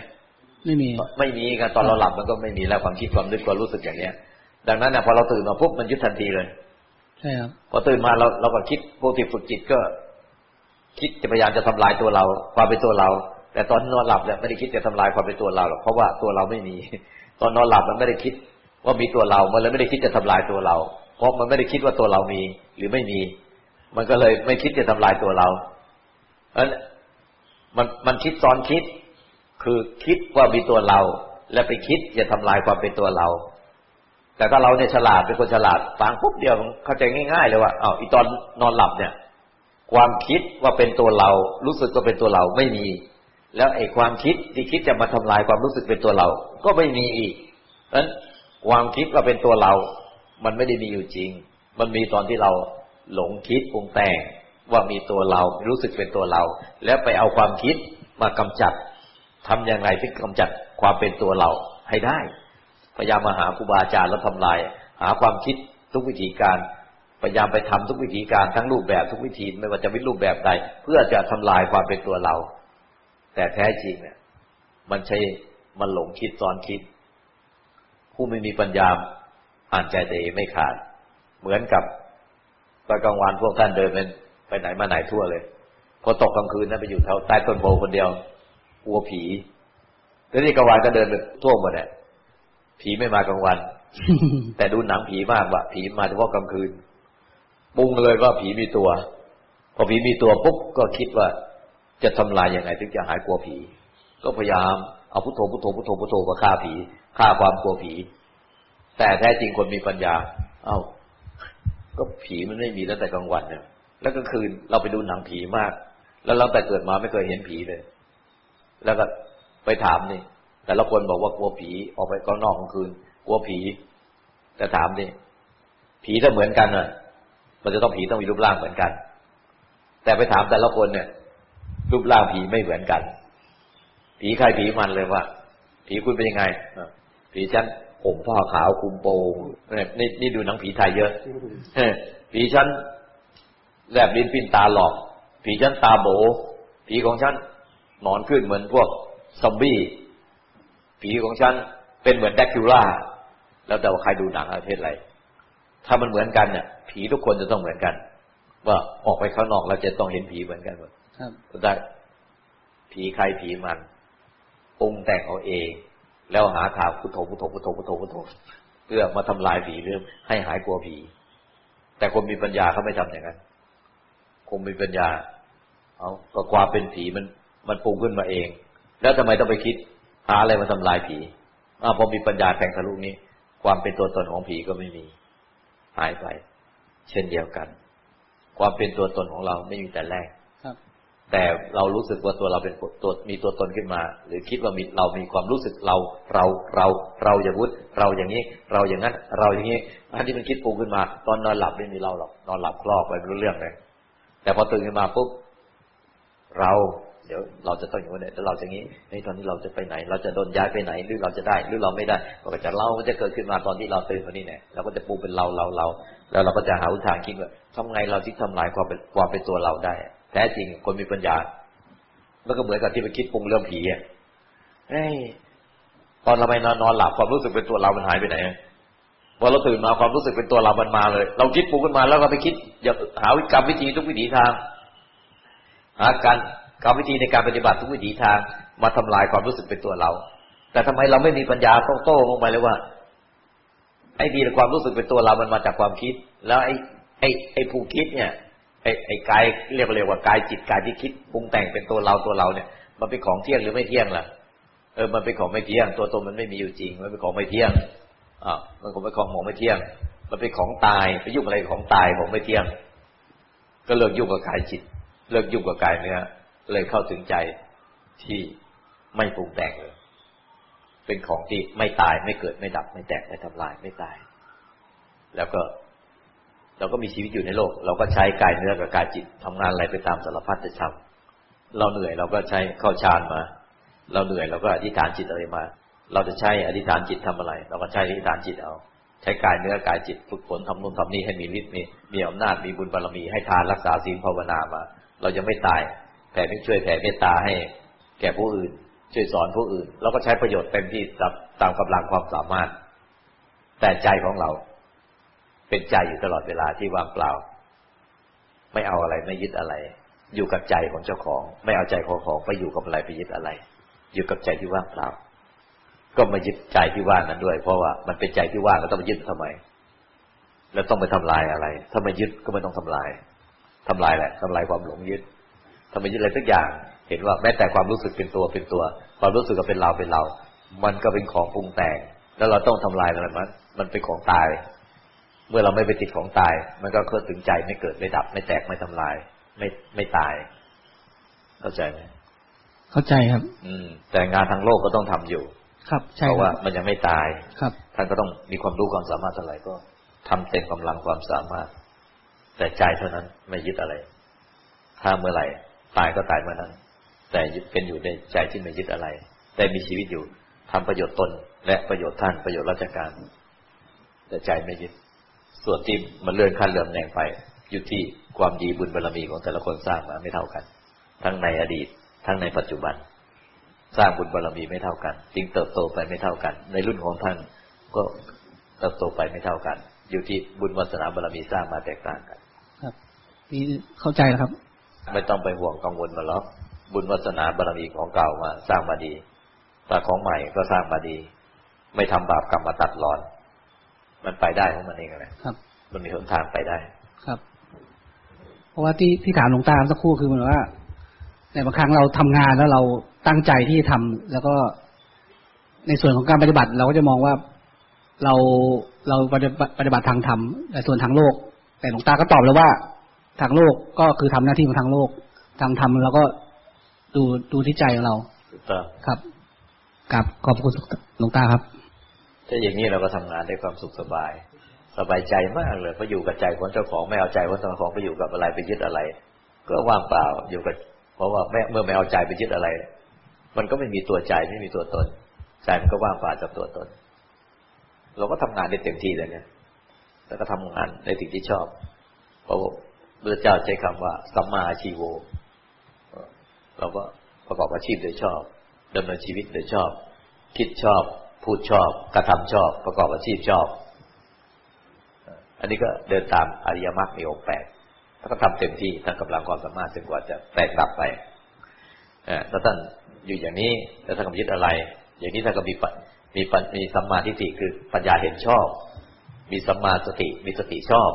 ไม่มีไม่มีกันตอนเราหลับมันก็ไม่มีแล้วความคิดความนึกความรู้สึกอย่างเนี้ย ดังนั้นเนี่ยพอเราตื่นมาปุ๊บมันยึดทันทีเลย ใช่ครับพอตื่นมาเราเราก็คิดปกติฝึกจิตก็ คิดจะพยายามจะทำลายตัวเรา ความเป็นตัวเรา แต่ตอนนอนหลับเนี่ยไม่ได้คิดจะทำลายความเป็นตัวเราหรอกเพราะว่าตัวเราไม่มี ตอนนอนหลับมันไม่ได้คิด ว่ามีตัวเรา มันเลยไม่ได้คิดจะทำลายตัวเรา เพราะมันไม่ได้คิดว่าตัวเรามีหรือไม่มี มันก็เลยไม่คิดจะทำลายตัวเราเพราะมันมันคิดซ้อนคิด คือคิดว่ามีตัวเรา และไปคิดจะทำลายความเป็นตัวเรา แต่ถ้าเราเนี่ยฉลาดเป็นคนฉลาดฟังปุ๊บเดียวเข้าใจง่าย ๆ เลยว่าอ้าวอีตอนนอนหลับเนี่ย ความคิดว่าเป็นตัวเรา รู้สึกว่าเป็นตัวเราไม่มี แล้วไอ้ความคิดที่คิดจะมาทำลายความรู้สึกเป็นตัวเรา ก็ไม่มีอีกเพราะนั้นความคิดว่าเป็นตัวเรา มันไม่ได้มีอยู่จริง มันมีตอนที่เราหลงคิดปรุงแต่งว่ามีตัวเรา รู้สึกเป็นตัวเรา แล้วไปเอาความคิดมากำจัดทำอย่างไรที่กำจัดความเป็นตัวเราให้ได้ ยายามมาหาครูบาอาจารย์แล้วทำลาย หาความคิดทุกวิธีการพยายามไปทำทุกวิธีการทั้งรูปแบบทุกวิธีไม่ว่าจะเป็นรูปแบบใด เพื่อจะทำลายความเป็นตัวเรา แต่แท้จริงเนี่ย มันใช่มันหลงคิดซ้อนคิด ผู้ไม่มีปัญญาอ่านใจตัวเองไม่ขาด เหมือนกับตอนกลางวันพวกท่านเดินเป็นไปไหนมาไหนทั่วเลย พอตกกลางคืนนั้นไปอยู่แถวใต้ต้นโพคนเดียวกลัวผีแล้วนี่กลางวันก็เดินไปทั่วหมดเนี่ย ผีไม่มากลางวัน แต่ดูหนังผีมากว่ะผีมาเฉพาะกลางคืนปรุงเลยว่าผีมีตัว พอผีมีตัวปุ๊บก็คิดว่าจะทำลายยังไง ถึงจะหายกลัวผี ก็พยายามเอาพุทโธพุทโธพุทโธพุทโธมาฆ่าผีฆ่าความกลัวผี แต่แท้จริงคนมีปัญญา เอา้า ก็ผีมันไม่มีแล้วแต่กลางวันเนี่ยแล้วกลางคืนเราไปดูหนังผีมาก แล้วเราแต่เกิดมาไม่เคยเห็นผีเลย แล้วก็ไปถามนี่ แต่ละคนบอกว่ากลัวผีออกไปกลางนอกกลางคืน กลัวผีแต่ถามนี่ผีถ้าเหมือนกันน่ะมันจะต้องผีต้องมีรูปร่างเหมือนกัน แต่ไปถามแต่ละคนเนี่ย รูปร่างผีไม่เหมือนกัน ผีใครผีมันเลยว่า ผีคุณเป็นยังไงผีฉันผมผ้าขาวคุมโปงนี่นี่ดูหนังผีไทยเยอะผีฉันแลบลิ้นปิ้นตาหลอก ผีฉันตาโบ ผีของฉันนอนขึ้นเหมือนพวกซอมบี้ ผีของฉันเป็นเหมือนแดคิวล่าแล้วแต่ว่าใครดูหนังประเภทอะไร ถ้ามันเหมือนกันเนี่ยผีทุกคนจะต้องเหมือนกัน ว่าออกไปข้างนอกเราจะต้องเห็นผีเหมือนกันหมดครับได้ผีใครผีมันปรุงแต่งเอาเอง แล้วหาทางพุทโธพุทโธพุทโธพุทโธพุทโธเพื่อมาทำลายผีเรื่องให้หายกลัวผี แต่คนมีปัญญาเขาไม่ทำอย่างนั้นคงมีปัญญา เอาก็ความเป็นผีมันมันปรุงขึ้นมาเอง แล้วทำไมต้องไปคิด หาอะไรมาทำลายผีอ้าวพอมีปัญญาแทงทะลุนี้ ความเป็นตัวตนของผีก็ไม่มี หายไป เช่นเดียวกัน ความเป็นตัวตนของเราไม่มีแต่แรกแต่เรารู้สึกว่าตัวเราเป็นตัวมีตัวตนขึ้นมา หรือคิดว่ามีเรามีความรู้สึกเรา เราเรา เราอย่างวุฒเราอย่างนี้ เราอย่างนั้น เราอย่างนี้อันที่มันคิดปรุงขึ้นมา ตอนนอนหลับไม่มีเราหรอกนอนหลับคลอกไปไม่รู้เรื่องเลยแต่พอตื่นขึ้นมาปุ๊บเรา เดี๋ยวเราจะต้องอย่างนี้แล้วเราจะงี้ในตอนนี้เราจะไปไหน เราจะโดนย้ายไปไหน หรือเราจะได้ หรือเราไม่ได้ก็จะเล่ามันจะเกิดขึ้นมาตอนที่เราตื่นวันนี้เนี่ยเราก็จะปูเป็นเราเราเรา แล้วเราก็จะหาอุทางคิดว่าทำไงเราที่ทำลายความเป็นความเป็นตัวเราได้ แท้จริงคนมีปัญญา มันก็เหมือนกับที่ไปคิดปรุงเรื่องผีอะเฮ้ยตอนเราไปนอนนอนหลับความรู้สึกเป็นตัวเรามันหายไปไหนพอเราตื่นมาความรู้สึกเป็นตัวเรามันมาเลย เราคิดปรุงขึ้นมาแล้วเราไปคิด อย่าหากรรมวิธีทุกวิถีทาง หาการ กรรมวิธีในการปฏิบัติทุกวิถีทางมาทำลายความรู้สึกเป็นตัวเรา แต่ทำไมเราไม่มีปัญญาต้องโต้ลงไปเลยว่า ไอ้ดีความรู้สึกเป็นตัวเรา มันมาจากความคิด แล้วไอ้ไอ้ไอ้ผู้คิดเนี่ย ไอ้ไอ้กายเรียกเรียกว่ากายจิตกายที่คิดปรุงแต่งเป็นตัวเราตัวเราเนี่ย มันเป็นของเที่ยงหรือไม่เที่ยงล่ะ เออ มันเป็นของไม่เที่ยง ตัวตนมันไม่มีอยู่จริง มันเป็นของไม่เที่ยงอ่ามันคงเป็นของของไม่เที่ยง มันเป็นของตายไปยุ่งอะไรของตายของไม่เที่ยง ก็เลิกยุ่งกับกายจิต เลิกยุ่งกับกายเนื้อ เลยเข้าถึงใจที่ไม่ปรุงแต่งเลย เป็นของที่ไม่ตายไม่เกิดไม่ดับ ไม่แตกไม่ทำลายไม่ตาย แล้วก็ เราก็มีชีวิตอยู่ในโลก เราก็ใช้กายเนื้อกับกายจิตทำงานอะไรไปตามสารพัดจะทำเราเหนื่อยเราก็ใช้เข้าฌานมา เราเหนื่อยเราก็อธิษฐานจิตอะไรมา เราจะใช้อธิษฐานจิตทำอะไร เราก็ใช้อธิษฐานจิตเอาใช้กายเนื้อกายจิตฝึกฝนทำนู่นทำนี่ให้มีฤทธิ์มีมีอำนาจมีบุญบารมีให้ทานรักษาศีลภาวนามา เราจะไม่ตาย แผ่ไม่ช่วยแผ่เมตตาให้ แก่ผู้อื่น ช่วยสอนผู้อื่นเราก็ใช้ประโยชน์เต็มที่ตามกำลังความสามารถ แต่ใจของเรา เป็นใจอยู่ตลอดเวลาที่ว่างเปล่า ไม่เอาอะไรไม่ยึดอะไร อยู่กับใจของเจ้าของ ไม่เอาใจของของไปอยู่กับอะไรไปยึดอะไร อยู่กับใจที่ว่างเปล่า ก็มายึดใจที่ว่างนั้นด้วย เพราะว่ามันเป็นใจที่ว่างแล้วต้องมายึดทำไมแล้วต้องไปทำลายอะไร ถ้าไม่ยึดก็ไม่ต้องทำลายทำลายแหละทำลายความหลงยึด ถ้าไม่ยึดอะไรสักอย่าง เห็นว่าแม้แต่ความรู้สึกเป็นตัวเป็นตัว ความรู้สึกก็เป็นเราเป็นเรา มันก็เป็นของปรุงแต่ง แล้วเราต้องทำลายอะไรมันมันเป็นของตาย เมื่อเราไม่ไปติดของตาย มันก็เคลื่อนถึงใจไม่เกิดไม่ดับ ไม่แตกไม่ทำลาย ไม่ไม่ตาย เข้าใจไหมเข้าใจครับ อืม แต่งานทางโลกก็ต้องทำอยู่ ครับใช่เพราะคว่ารับมันยังไม่ตายครับ ท่านก็ต้องมีความรู้ความสามารถเท่าไหร่ก็ทำเต็มกำลังความสามารถ แต่ใจเท่านั้นไม่ยึดอะไร ถ้าเมื่อไหร่ ตายก็ตายเมื่อนั้น แต่เป็นอยู่ในใจที่ไม่ยึดอะไร แต่มีชีวิตอยู่ทำประโยชน์ตน และประโยชน์ท่านประโยชน์ราชการ แต่ใจไม่ยึด ส่วนที่มันเลื่อนขั้นเลื่อนแหน่งไป อยู่ที่ความดีบุญบารรมีของแต่ละคนสร้างมาไม่เท่ากัน ทั้งในอดีต ทั้งในปัจจุบัน สร้างบุญบารรมีไม่เท่ากันจึงเติบโตไปไม่เท่ากัน ในรุ่นของท่านก็เติบโตไปไม่เท่ากัน อยู่ที่บุญวาสนาบารรมีสร้างมาแตกต่างกัน ครับนี่เข้าใจแล้วครับ ไม่ต้องไปห่วงกังวลมาหรอกบุญวาสนาบารรมีของเก่ามาสร้างมาดีแต่ของใหม่ก็สร้างมาดี ไม่ทำบาปกรรมมาตัดรอน มันไปได้ของมันเองแหละครับ มันมีหนทางไปได้ ครับ เพราะว่าที่ที่ถามหลวงตาสักครู่คือเหมือนว่าในบางครั้งเราทำงานแล้วเราตั้งใจที่จะทำแล้วก็ในส่วนของการปฏิบัติ เราก็จะมองว่าเราเราปฏิบัติปฏิบัติทางธรรมแต่ส่วนทางโลก แต่หลวงตาก็ตอบแล้วว่า ทางโลกก็คือทำหน้าที่ของทางโลกทางธรรมเราก็ดูดูที่ใจของเราถูกต้องครับกับขอบคุณหลวงตาครับถ้าอย่างนี้เราก็ทำงานได้ความสุขสบาย สบายใจมากเลยเพราะอยู่กับใจของเจ้าของไม่เอาใจของเจ้าของไปอยู่กับอะไรไปยึดอะไร ก็ว่างเปล่าอยู่กับ เพราะว่าแม่เมื่อไม่เอาใจไปยึดอะไร มันก็ไม่มีตัวใจไม่มีตัวตน ใจมันก็ว่างเปล่าจากตัวตน เราก็ทำงานได้เต็มที่เลยเนี่ยแล้วก็ทำงานในสิ่งที่ชอบเพราะ พระเจ้าใช้คำว่าสัมมาชีโว เราก็ประกอบอาชีพโดยชอบดำเนินชีวิตโดยชอบ คิดชอบ พูดชอบ กระทำชอบ ประกอบอาชีพชอบ อันนี้ก็เดินตามอริยมรรคมีองค์แปดถ้าก็ทำเต็มที่ทั้งกำลังความสามารถจนกว่าจะแตกดับไปถ้าท่านอยู่อย่างนี้แล้วท่านก็ยึดอะไร อย่างนี้ท่านก็มีปัญมีปัญมีสัมมาทิฏฐิคือปัญญาเห็นชอบ มีสัมมาสติมีสติชอบ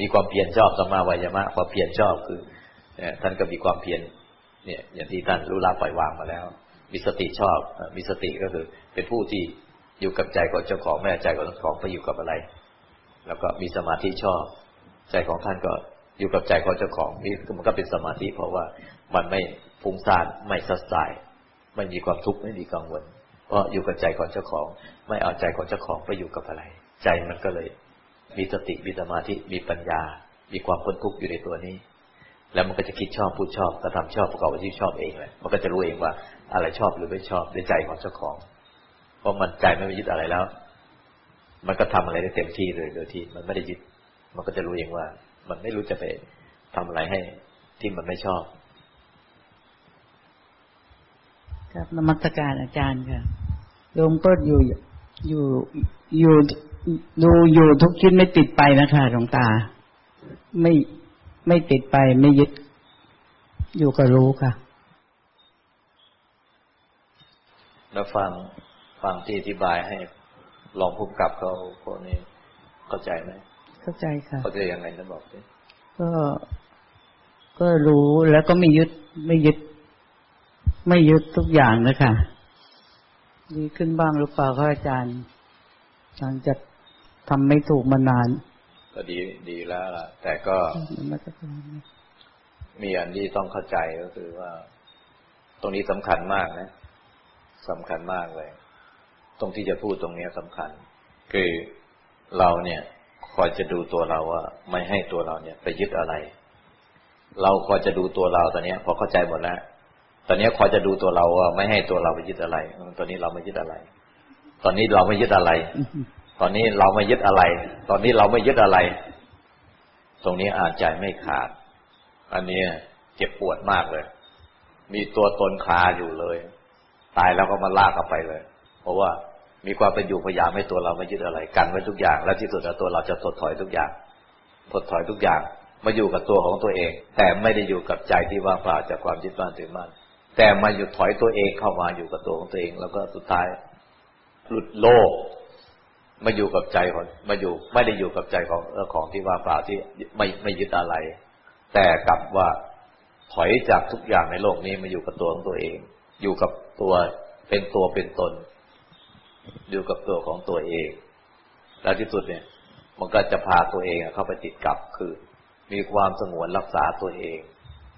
มีความเพียรชอบสัมมาวายามะความเพียรชอบคือท่านก็มีความเพียรเนี่ยอย่างที่ท่านรู้ละปล่อยวางมาแล้ว มีสติชอบมีสติก็คือ เป็นผู้ที่อยู่กับใจของเจ้าของแม่ใจของเจ้าของไปอยู่กับอะไร แล้วก็มีสมาธิชอบ ใจของท่านก็อยู่กับใจของเจ้าของนี่มันก็เป็นสมาธิเพราะว่ามันไม่ฟุ้งซ่านไม่สัดสายไม่มีความทุกข์ไม่มีกังวลเพราะอยู่กับใจของเจ้าของ ไม่เอาใจของเจ้าของไปอยู่กับอะไร ใจมันก็เลย มีสติมีสมาธิมีปัญญา มีความพ้นทุกข์อยู่ในตัวนี้ แล้วมันก็จะคิดชอบพูดชอบกระทำชอบประกอบอาชีพชอบเองเลยมันก็จะรู้เองว่าอะไรชอบหรือไม่ชอบในใจของเจ้าของ เพราะมันใจไม่ไปยึดอะไรแล้ว มันก็ทำอะไรได้เต็มที่เลยโดยที่มันไม่ได้ยึด มันก็จะรู้เองว่า มันไม่รู้จะไปทำอะไรให้ที่มันไม่ชอบครับนมัสการอาจารย์ค่ะโยมก็อยู่อยู่อยู่ ดูอยู่ทุกชิ้นไม่ติดไปนะคะหลวงตา ไม่ไม่ติดไปไม่ยึด อยู่ก็รู้ค่ะ แล้วฟังฟังที่อธิบายให้ลองภูมิกับเขาพวกนี้เข้าใจไหมเข้าใจค่ะเข้าใจยังไงนะบอกสิก็ก็รู้แล้วก็ไม่ยึดไม่ยึด ไม่ยึดทุกอย่างนะคะดีขึ้นบ้างหรือเปล่าครับอาจารย์หลังจาก ทำไม่ถูกมานาน ก็ดีดีแล้วล่ะ แต่ก็มีอันที่ต้องเข้าใจก็คือว่า ตรงนี้สำคัญมากนะสำคัญมากเลย ตรงที่จะพูดตรงนี้สำคัญ คือเราเนี่ยคอยจะดูตัวเราว่า ไม่ให้ตัวเราเนี่ย ไปยึดอะไร เราคอยจะดูตัวเราตอนนี้ยพอเข้าใจหมดแล้วตอนนี้คอยจะดูตัวเราว่าไม่ให้ตัวเราไปยึดอะไรตอนนี้เราไม่ยึดอะไร ตอนนี้เราไม่ยึดอะไร ตอนนี้เราไม่ยึดอะไร ตอนนี้เราไม่ยึดอะไร ตรงนี้อ่านใจไม่ขาด อันนี้เจ็บปวดมากเลย มีตัวตนคาอยู่เลย ตายแล้วก็มาลากเข้าไปเลย เพราะว่ามีความเป็นอยู่พยายามให้ตัวเราไม่ยึดอะไร กันไว้ทุกอย่าง แล้วที่สุดแล้วตัวเราจะถดถอยทุกอย่างถดถอยทุกอย่างมาอยู่กับตัวของตัวเอง แต่ไม่ได้อยู่กับใจที่ว่างเปล่าจากความยึดมั่นถือมั่นแต่มาหยุดถอยตัวเองเข้ามาอยู่กับตัวของตัวเอง แล้วก็สุดท้ายหลุดโลก มาอยู่กับใจของมาอยู่ ไม่ได้อยู่กับใจของเออของที่ว่าเปล่าที่ไม่ไม่ยึดอะไร แต่กลับว่าถอยจากทุกอย่างในโลกนี้มาอยู่กับตัวของตัวเอง อยู่กับตัวเป็นตัวเป็นตน อยู่กับตัวของตัวเอง แล้วที่สุดเนี่ย มันก็จะพาตัวเองเข้าไปติดกับคือ มีความสงวนรักษาตัวเอง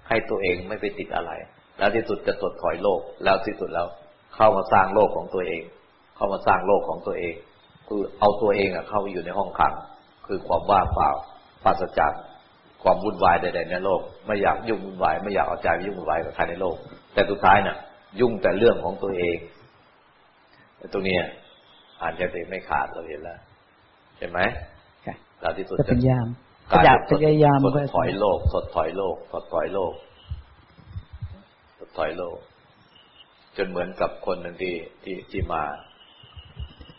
ให้ตัวเองไม่ไปติดอะไร แล้วที่สุดจะตดถอยโลก แล้วที่สุดแล้ว เข้ามาสร้างโลกของตัวเอง เข้ามาสร้างโลกของตัวเอง คือเอาตัวเองเข้าไปอยู่ในห้องขัง คือความว่างเปล่าปราศจากความวุ่นวายใดๆในโลก ไม่อยากยุ่งวุ่นวายไม่อยากเอาใจไปยุ่งวุ่นวายกับใครในโลก แต่สุดท้ายน่ะ ยุ่งแต่เรื่องของตัวเองตรงนี้อ่านจะเด็ไม่ขาดเราเห็นแล้วใช่ไหมเราที่สุดจะพยายามกายพยายามสดถอยโลก สดถอยโลก สดถอยโลก สดถอยโลก จนเหมือนกับคนหนึ่งที่ที่ที่มา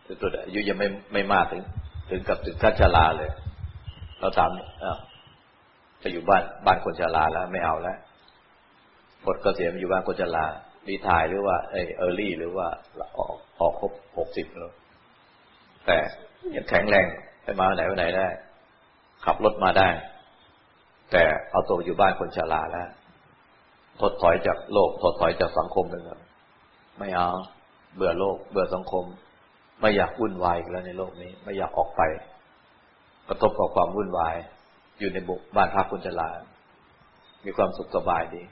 สุดอายุยังไม่ไม่มากถึง ถึงกับถึงขั้นชราเลย เราถามจะอยู่บ้านบ้านคนชราแล้ว ไม่เอาแล้วกดเกษียณอยู่บ้านคนชราดีทายหรือว่าเออเออรี่หรือว่าออกออกครบหกสิบแล้วแต่ยังแข็งแรงไปมาไหนไปไหนได้ ขับรถมาได้ แต่เอาตัวอยู่บ้านคนชราแล้วถดถอยจากโลกถดถอยจากสังคมเลยครับไม่เอา เบื่อโลก เบื่อสังคม ไม่อยากวุ่นวายอีกแล้วในโลกนี้ ไม่อยากออกไป กระทบกับความวุ่นวาย อยู่ในบุบ้านพักคุณจลามีความสุขสบายดี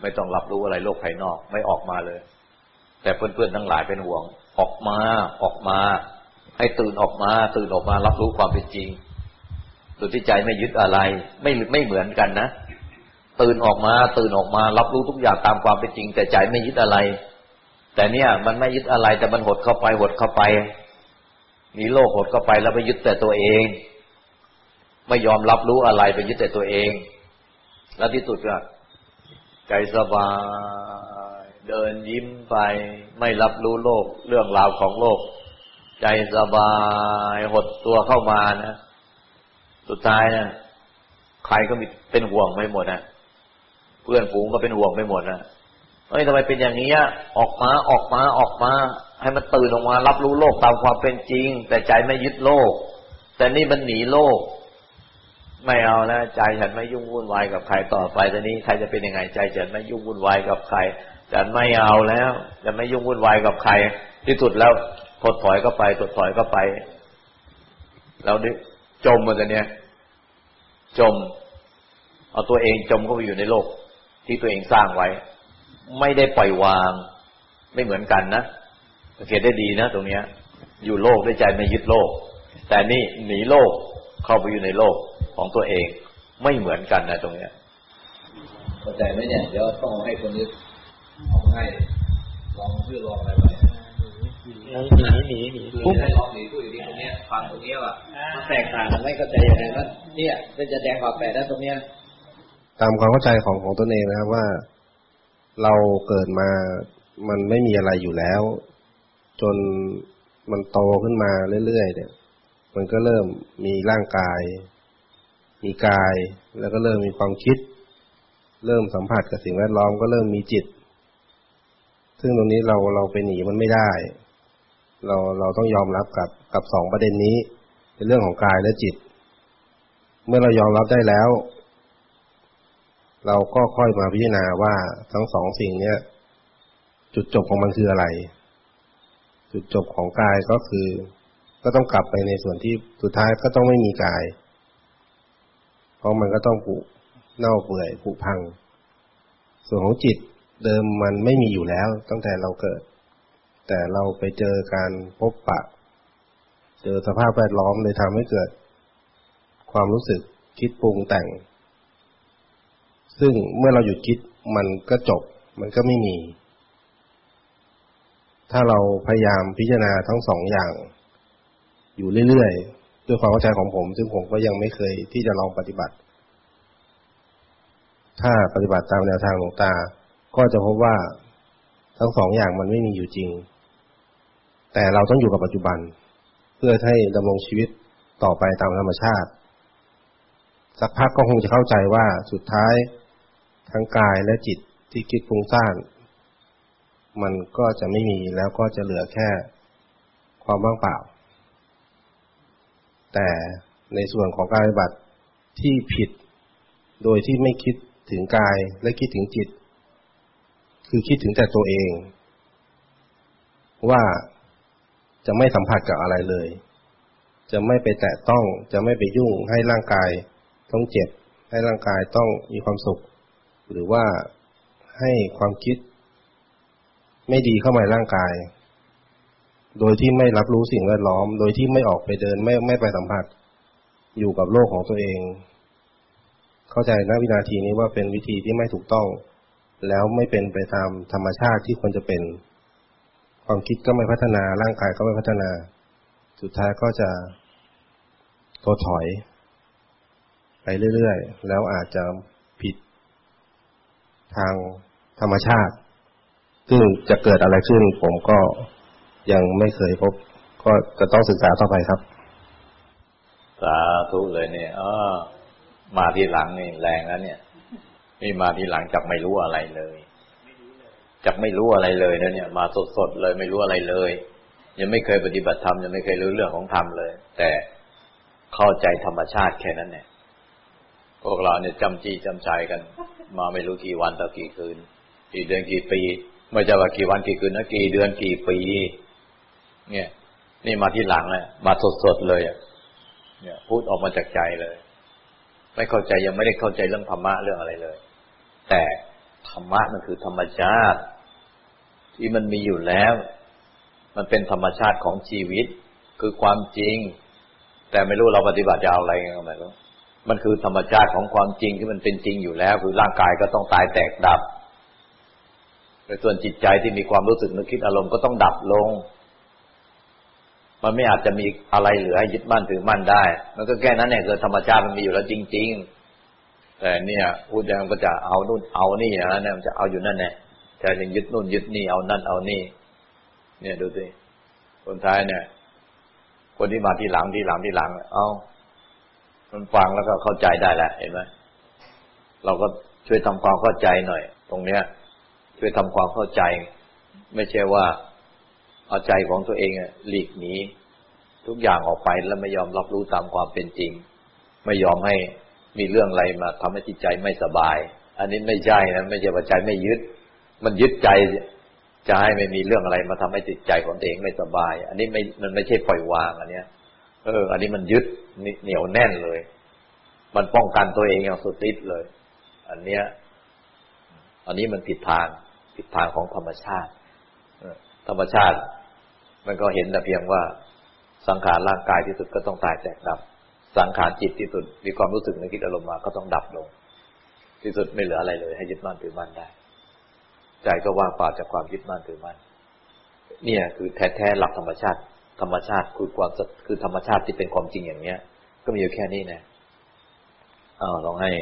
ไม่ต้องรับรู้อะไรโลกภายนอก ไม่ออกมาเลย แต่เพื่อนๆทั้งหลายเป็นห่วง ออกมาออกมา ให้ตื่นออกมา ตื่นออกมารับรู้ความเป็นจริงโดยที่ใจไม่ยึดอะไร ไม่ไม่เหมือนกันนะตื่นออกมา ตื่นออกมา รับรู้ทุกอย่างตามความเป็นจริง แต่ใจไม่ยึดอะไร แต่เนี่ยมันไม่ยึดอะไรแต่มันหดเข้าไปหดเข้าไป มีโลกหดเข้าไปแล้วไปยึดแต่ตัวเอง ไม่ยอมรับรู้อะไรไปยึดแต่ตัวเอง แล้วที่สุดก็ใจสบายเดินยิ้มไป ไม่รับรู้โลกเรื่องราวของโลก ใจสบายหดตัวเข้ามานะ สุดท้ายนะใครก็มีเป็นห่วงไม่หมดนะเพื่อนฝูงก็เป็นห่วงไม่หมดนะ เฮ้ยทำไมเป็นอย่างนี้ออกมาออกมาออกมา ให้มันตื่นออกมา รับรู้โลกตามความเป็นจริง แต่ใจไม่ยึดโลก แต่นี่มันหนีโลก ไม่เอาแล้วใจฉันไม่ยุ่งวุ่นวายกับใครต่อไปตอนนี้ใครจะเป็นยังไงใจฉันไม่ยุ่งวุ่นวายกับใครฉันไม่เอาแล้วจะไม่ยุ่งวุ่นวายกับใคร ที่สุดแล้วถดถอยก็ไปถดถอยก็ไปแล้วดิจมมาแต่เนี้ยจม เอาตัวเองจมเข้าไปอยู่ในโลก ที่ตัวเองสร้างไว้ ไม่ได้ปล่อยวาง ไม่เหมือนกันนะสังเกตได้ดีนะตรงเนี้ย อยู่โลกด้วยใจไม่ยึดโลก แต่นี่หนีโลกเข้าไปอยู่ในโลกของตัวเองไม่เหมือนกันนะตรงเนี้ยเข้าใจไหมเนี่ยเดี๋ยวต้องให้คนนี้เอาให้ลองชื่อลองอะไรไปหนีหนีหนีหนีปุ๊บให้ลองหนีพูดอีกตรงเนี้ยฟังตรงเนี้ยว่ามันแตกต่างกันไม่เข้าใจยังไงมันเนี่ยเป็นจะแดงความแตกได้ตรงเนี้ยตามความเข้าใจของของตนเองนะครับว่า เราเกิดมามันไม่มีอะไรอยู่แล้ว จนมันโตขึ้นมาเรื่อยๆเนี่ย มันก็เริ่มมีร่างกาย มีกาย แล้วก็เริ่มมีความคิด เริ่มสัมผัสกับสิ่งแวดล้อมก็เริ่มมีจิต ซึ่งตรงนี้เราเราไปหนีมันไม่ได้ เราเราต้องยอมรับกับกับสองประเด็นนี้เป็นเรื่องของกายและจิต เมื่อเรายอมรับได้แล้ว เราก็ค่อยมาพิจารณาว่าทั้งสองสิ่งเนี้ย จุดจบของมันคืออะไร จุดจบของกายก็คือ ก็ต้องกลับไปในส่วนที่สุดท้ายก็ต้องไม่มีกาย เพราะมันก็ต้องผุเน่าเปื่อยผุพัง ส่วนของจิตเดิมมันไม่มีอยู่แล้ว ตั้งแต่เราเกิด แต่เราไปเจอการพบปะ เจอสภาพแวดล้อมเลยทำให้เกิด ความรู้สึกคิดปรุงแต่ง ซึ่งเมื่อเราหยุดคิดมันก็จบ มันก็ไม่มี ถ้าเราพยายามพิจารณาทั้งสองอย่าง อยู่เรื่อยๆด้วยความเข้าใจของผม ซึ่งผมก็ยังไม่เคยที่จะลองปฏิบัติ ถ้าปฏิบัติตามแนวทางหลวงตา ก็จะพบว่าทั้งสองอย่างมันไม่มีอยู่จริง แต่เราต้องอยู่กับปัจจุบัน เพื่อให้ดำรงชีวิตต่อไปตามธรรมชาติ สักพักก็คงจะเข้าใจว่าสุดท้าย ทั้งกายและจิตที่คิดฟุ้งซ่าน มันก็จะไม่มีแล้วก็จะเหลือแค่ความว่างเปล่า แต่ในส่วนของการปฏิบัติที่ผิด โดยที่ไม่คิดถึงกายและคิดถึงจิต คือคิดถึงแต่ตัวเอง ว่าจะไม่สัมผัสกับอะไรเลย จะไม่ไปแตะต้องจะไม่ไปยุ่งให้ร่างกายต้องเจ็บ ให้ร่างกายต้องมีความสุข หรือว่าให้ความคิด ไม่ดีเข้ามาในร่างกาย โดยที่ไม่รับรู้สิ่งแวดล้อม โดยที่ไม่ออกไปเดินไม่ไม่ไปสัมผัส อยู่กับโลกของตัวเอง เข้าใจณวินาทีนี้ว่าเป็นวิธีที่ไม่ถูกต้อง แล้วไม่เป็นไปตามธรรมชาติที่ควรจะเป็น ความคิดก็ไม่พัฒนาร่างกายก็ไม่พัฒนา สุดท้ายก็จะโทถอย ไปเรื่อย ๆ แล้วอาจจะผิด ทางธรรมชาติ ซึ่งจะเกิดอะไรขึ้น ผมก็ยังไม่เคยพบ ก็จะต้องศึกษาต่อไปครับ สาธุเลยเนี่ยออมาทีหลังนี่แรงแล้วเนี่ยนี่มาทีหลังจักไม่รู้อะไรเลยจักไม่รู้อะไรเลยนะเนี่ย มาสดๆเลยไม่รู้อะไรเลย ยังไม่เคยปฏิบัติธรรมยังไม่เคยรู้เรื่องของธรรมเลย แต่เข้าใจธรรมชาติแค่นั้นเนี่ย พวกเราเนี่ยจำจี้จำใจกัน มาไม่รู้กี่วันต่อกี่คืน กี่เดือนกี่ปี ไม่ใช่ว่ากี่วันกี่คืนนะกี่เดือนกี่ปี เนี่ย นี่มาที่หลังเลยมาสดๆเลยเนี่ย พูดออกมาจากใจเลย ไม่เข้าใจยังไม่ได้เข้าใจเรื่องธรรมะเรื่องอะไรเลย แต่ธรรมะมันคือธรรมชาติ ที่มันมีอยู่แล้ว มันเป็นธรรมชาติของชีวิต คือความจริง แต่ไม่รู้เราปฏิบัติจะเอาอะไรกันไม่รู้ มันคือธรรมชาติของความจริงที่มันเป็นจริงอยู่แล้ว คือร่างกายก็ต้องตายแตกดับแต่ส่วนจิตใจที่มีความรู้สึกนึกคิดอารมณ์ก็ต้องดับลง มันไม่อาจจะมีอะไรเหลือให้ยึดมั่นถือมั่นได้ มันก็แค่นั้นเนี่ยคือธรรมชาติมันมีอยู่แล้วจริง ๆ แต่เนี่ยพูดยังก็จะเอานู่นเอานี่นะเนี่ยมันจะเอาอยู่นั่นแน่จะยังยึดนู่นยึดนี่เอานั่นเอานี่ เนี่ยดูสิคนท้ายเนี่ย คนที่มาที่หลังที่หลังที่หลัง เอา มันฟังแล้วก็เข้าใจได้แหละเห็นไหมเราก็ช่วยทำความเข้าใจหน่อย ตรงเนี้ย ช่วยทำความเข้าใจ ไม่ใช่ว่าเอาใจของตัวเองหลีกหนีทุกอย่างออกไปแล้วไม่ยอมรับรู้ตามความเป็นจริง ไม่ยอมให้มีเรื่องอะไรมาทำให้จิตใจไม่สบาย อันนี้ไม่ใช่นะไม่ใช่ว่าใจไม่ยึด มันยึดใจจะให้ไม่มีเรื่องอะไรมาทำให้จิตใจของตัวเองไม่สบาย อันนี้ไม่มันไม่ใช่ปล่อยวางอันเนี้ย เออ อันนี้มันยึดเหนียวแน่นเลย มันป้องกันตัวเองอย่างสุดฤทธิ์เลย อันเนี้ย อันนี้มันผิดทาง ผิดทางของธรรมชาติธรรมชาติ มันก็เห็นแต่เพียงว่าสังขารร่างกายที่สุดก็ต้องตายแตกดับ สังขารจิตที่สุด มีความรู้สึกในคิดอารมณ์มาก็ต้องดับลง ที่สุดไม่เหลืออะไรเลย ให้ยึดมั่นถือมั่นได้ ใจก็ว่างเปล่าจากความยึดมั่นถือมั่นเนี่ย คือแท้แท้หลักธรรมชาติ ธรรมชาติคือความคือธรรมชาติที่เป็นความจริงอย่างเนี้ย ก็มีอยู่แค่นี้นะอ้าวลองให้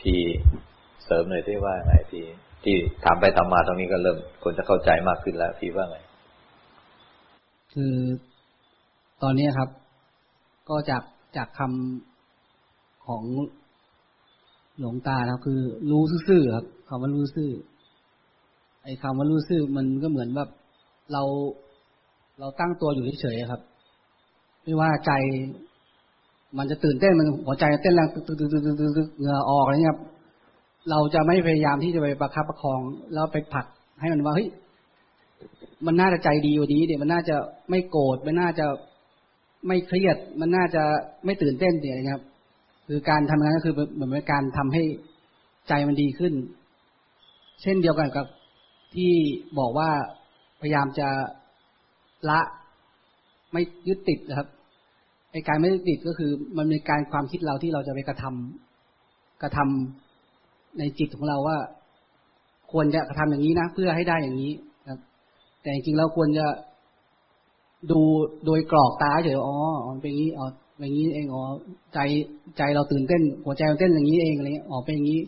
พี่เสริมหน่อยที่ว่าไงพี่ที่ถามไปทำมาตรงนี้ก็เริ่มคนจะเข้าใจมากขึ้นแล้วพี่ว่าไงคือตอนนี้ครับ ก็จากจากคำของหลวงตาครับ คือ รู้ซื่อครับคำว่ารู้ซื่อไอ้คำว่ารู้ซื่อมันก็เหมือนแบบเรา เราตั้งตัวอยู่เฉยๆครับ ไม่ว่าใจ มันจะตื่นเต้นมันหัวใจเต้นแรงตึกตึกตึกตึกตึกเหงื่อออกอะไรเงี้ยเราจะไม่พยายามที่จะไปประคับประคองแล้วไปผลักให้มันว่าเฮ้ยมันน่าจะใจดีกว่านี้เดี๋ยวมันน่าจะไม่โกรธมันน่าจะไม่เครียด มันน่าจะไม่ตื่นเต้นเดี๋ยนะครับ คือการทำงานก็คือเหมือนเป็นการทำให้ใจมันดีขึ้น เช่นเดียวกันกับที่บอกว่าพยายามจะ ละไม่ยึดติดนะครับไอการไม่ยึดติดก็คือ มันเป็นการความคิดเราที่เราจะไปกระทำกระทำในจิตของเราว่า ควรจะกระทำอย่างนี้นะเพื่อให้ได้อย่างนี้ครับ แต่จริงๆเราควรจะดูโดยกรอกตาเฉยอ๋อเป็นอย่างนี้อ๋อเป็นอย่างนี้เองอ๋อใจใจเราตื่นเต้น หัวใจเราเต้นอย่างนี้เองอะไรเงี้ยอ๋อเป็นอย่างนี้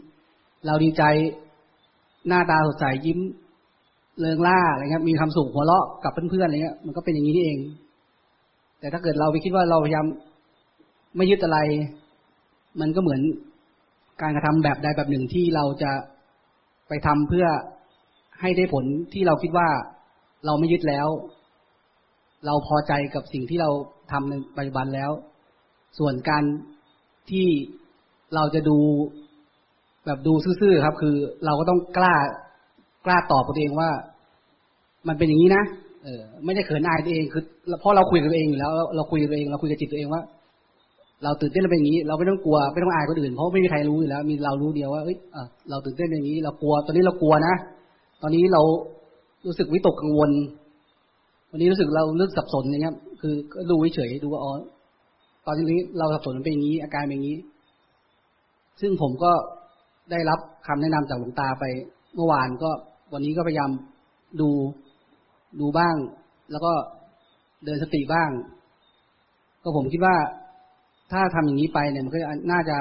เราดีใจหน้าตาสดใสยิ้ม เลิงล่าอะไรเงี้ยมีความสุขหัวเราะกับเพื่อนๆอะไรเงี้ยมันก็เป็นอย่างนี้นี่เอง แต่ถ้าเกิดเราไปคิดว่าเราพยายามไม่ยึดอะไร มันก็เหมือนการกระทำแบบใดแบบหนึ่งที่เราจะไปทำเพื่อให้ได้ผลที่เราคิดว่าเราไม่ยึดแล้ว เราพอใจกับสิ่งที่เราทำในปัจจุบันแล้ว ส่วนการที่เราจะดูแบบดูซื่อๆครับ คือเราก็ต้องกล้า กล้าตอบตัวเองว่า มันเป็นอย่างนี้นะเออ ไม่ได้เขินอายตัวเอง คือเพราะเราคุยกับตัวเองอยู่แล้ว เราคุยกับตัวเองเราคุยกับจิตตัวเองว่า เราตื่นเต้นเราเป็นอย่างนี้ เราไม่ต้องกลัวไม่ต้องอายคนอื่นเพราะไม่มีใครรู้อยู่แล้ว มีเรารู้เดียวว่าเอ้ยเราตื่นเต้นอย่างนี้ เรากลัว ตอนนี้เรากลัวนะตอนนี้เรารู้สึกวิตกกังวลวันนี้รู้สึกเราเลือกสับสนอย่างเงี้ยคือก็ดูเฉยดูว่าอ๋อตอนนี้เราสับสนเป็นอย่างนี้ อาการเป็นอย่างนี้ ซึ่งผมก็ได้รับคำแนะนำจากหลวงตาไปเมื่อวานก็ วันนี้ก็พยายามดูดูบ้าง แล้วก็เดินสติบ้าง ก็ผมคิดว่าถ้าทำอย่างนี้ไปเนี่ยมันก็น่าจะ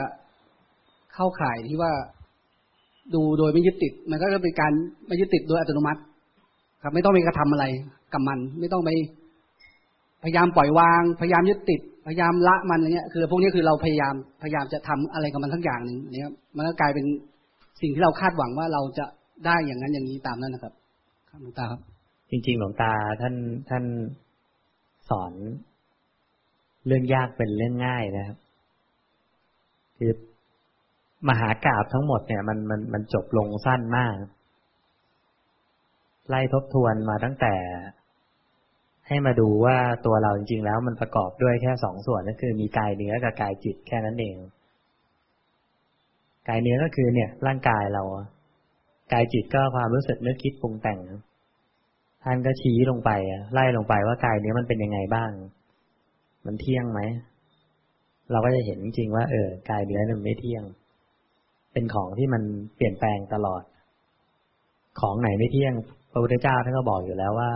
เข้าข่ายที่ว่าดูโดยไม่ยึดติด มันก็จะเป็นการไม่ยึดติดโดยอัตโนมัติ ครับ ไม่ต้องไปกระทำอะไรกับมัน ไม่ต้องไปพยายามปล่อยวาง พยายามยึดติด พยายามละมันอย่างเงี้ย คือ พวกนี้คือเราพยายามพยายามจะทำอะไรกับมันทั้งอย่างหนึ่งเนี่ยมันก็กลายเป็นสิ่งที่เราคาดหวังว่าเราจะ ได้อย่างนั้นอย่างนี้ตามนั้นนะครับครับหลวงตาครับ จริง ๆ หลวงตาท่านท่านสอนเรื่องยากเป็นเรื่องง่ายนะครับ คือมหากราบทั้งหมดเนี่ย มันมันมันจบลงสั้นมาก ไล่ทบทวนมาตั้งแต่ ให้มาดูว่าตัวเราจริง ๆ แล้วมันประกอบด้วยแค่สองส่วนก็คือมีกายเนื้อกับกายจิตแค่นั้นเองกายเนื้อก็คือเนี่ย ร่างกายเราายจิตก็ความรู้สึกนึกคิดปรุงแต่งท่านก็ชี้ลงไปไล่ลงไปว่ากายเนื้อมันเป็นยังไงบ้าง มันเที่ยงไหม เราก็จะเห็นจริงๆว่า เออกายเนื้อมันไม่เที่ยง เป็นของที่มันเปลี่ยนแปลงตลอด ของไหนไม่เที่ยงพระพุทธเจ้าท่านก็บอกอยู่แล้วว่า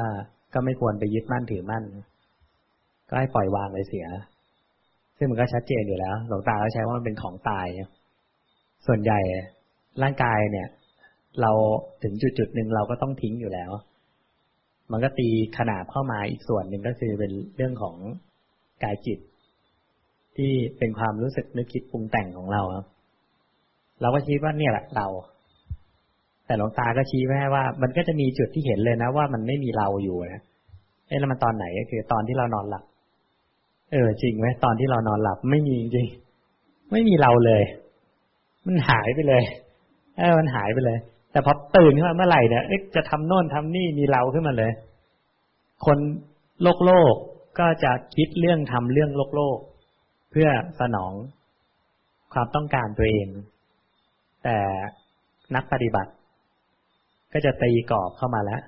ก็ไม่ควรไปยึดมั่นถือมั่น ก็ให้ปล่อยวางไปเสีย ซึ่งมันก็ชัดเจนอยู่แล้ว หลวงตาเขาใช้ว่ามันเป็นของตายส่วนใหญ่ร่างกายเนี่ย เราถึงจุดจุดหนึ่งเราก็ต้องทิ้งอยู่แล้ว มันก็ตีขนาบเข้ามาอีกส่วนหนึ่งก็คือเป็นเรื่องของกายจิต ที่เป็นความรู้สึกนึกคิดปรุงแต่งของเราครับ เราก็ชี้ว่าเนี่ยแหละเรา แต่หลวงตาก็ชี้แม่ว่า มันก็จะมีจุดที่เห็นเลยนะ ว่ามันไม่มีเราอยู่นะเอ๊ะแล้วมันตอนไหนก็คือตอนที่เรานอนหลับ เออ จริงไหมตอนที่เรานอนหลับไม่มีจริง ไม่มีเราเลย มันหายไปเลย เออ มันหายไปเลย แต่พอตื่นขึ้นมาเมื่อไหร่เนี่ยจะทำโน่นทำนี่มีเราขึ้นมาเลย คนโลกโลกก็จะคิดเรื่องทำเรื่องโลกโลก เพื่อสนองความต้องการตัวเอง แต่นักปฏิบัติ ก็จะตีกรอบเข้ามาแล้ว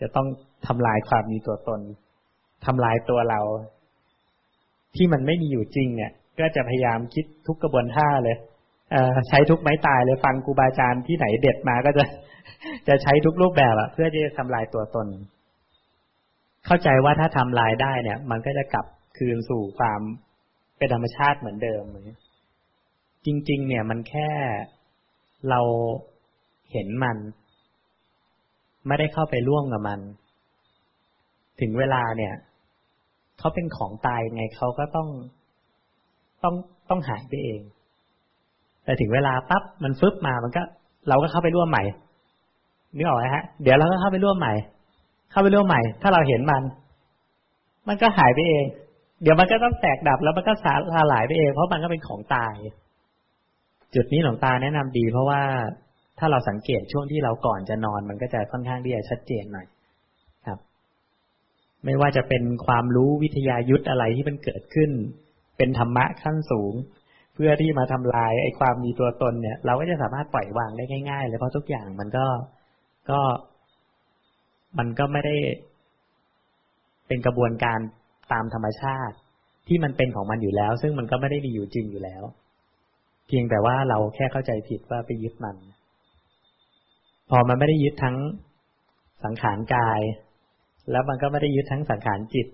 จะต้องทำลายความมีตัวตนทำลายตัวเรา ที่มันไม่มีอยู่จริงเนี่ย ก็จะพยายามคิดทุกกระบวนท่าเลย ใช้ทุกไม้ตายเลยฟังครูบาอาจารย์ที่ไหนเด็ดมาก็จะจะใช้ทุกรูปแบบอะเพื่อที่จะทำลายตัวตน เข้าใจว่าถ้าทำลายได้เนี่ย มันก็จะกลับคืนสู่ความเป็นธรรมชาติเหมือนเดิมเลยจริง ๆ เนี่ยมันแค่เราเห็นมัน ไม่ได้เข้าไปร่วมกับมัน ถึงเวลาเนี่ยเขาเป็นของตายไงเขาก็ต้องต้องต้องหายไปเอง แต่ถึงเวลาปั๊บมันฟึบมามันก็ เราก็เข้าไปร่วมใหม่นึกออกไหมฮะ เดี๋ยวเราก็เข้าไปร่วมใหม่ เข้าไปร่วมใหม่ ถ้าเราเห็นมัน มันก็หายไปเอง เดี๋ยวมันก็ต้องแตกดับแล้วมันก็สาลายไปเองเพราะมันก็เป็นของตาย จุดนี้หลวงตาแนะนำดี เพราะว่าถ้าเราสังเกตช่วงที่เราก่อนจะนอน มันก็จะค่อนข้างที่จะชัดเจนหน่อยครับ ไม่ว่าจะเป็นความรู้วิทยายุทธอะไรที่มันเกิดขึ้น เป็นธรรมะขั้นสูง พื่อที่มาทำลายไอ้ความมีตัวตนเนี่ย เราก็จะสามารถปล่อยวางได้ง่ายๆเลยเพราะทุกอย่างมันก็ก็มันก็ไม่ได้ เป็นกระบวนการตามธรรมชาติ ที่มันเป็นของมันอยู่แล้ว ซึ่งมันก็ไม่ได้มีอยู่จริงอยู่แล้ว เพียงแต่ว่าเราแค่เข้าใจผิดว่าไปยึดมัน พอมันไม่ได้ยึดทั้งสังขารกาย แล้วมันก็ไม่ได้ยึดทั้งสังขารจิต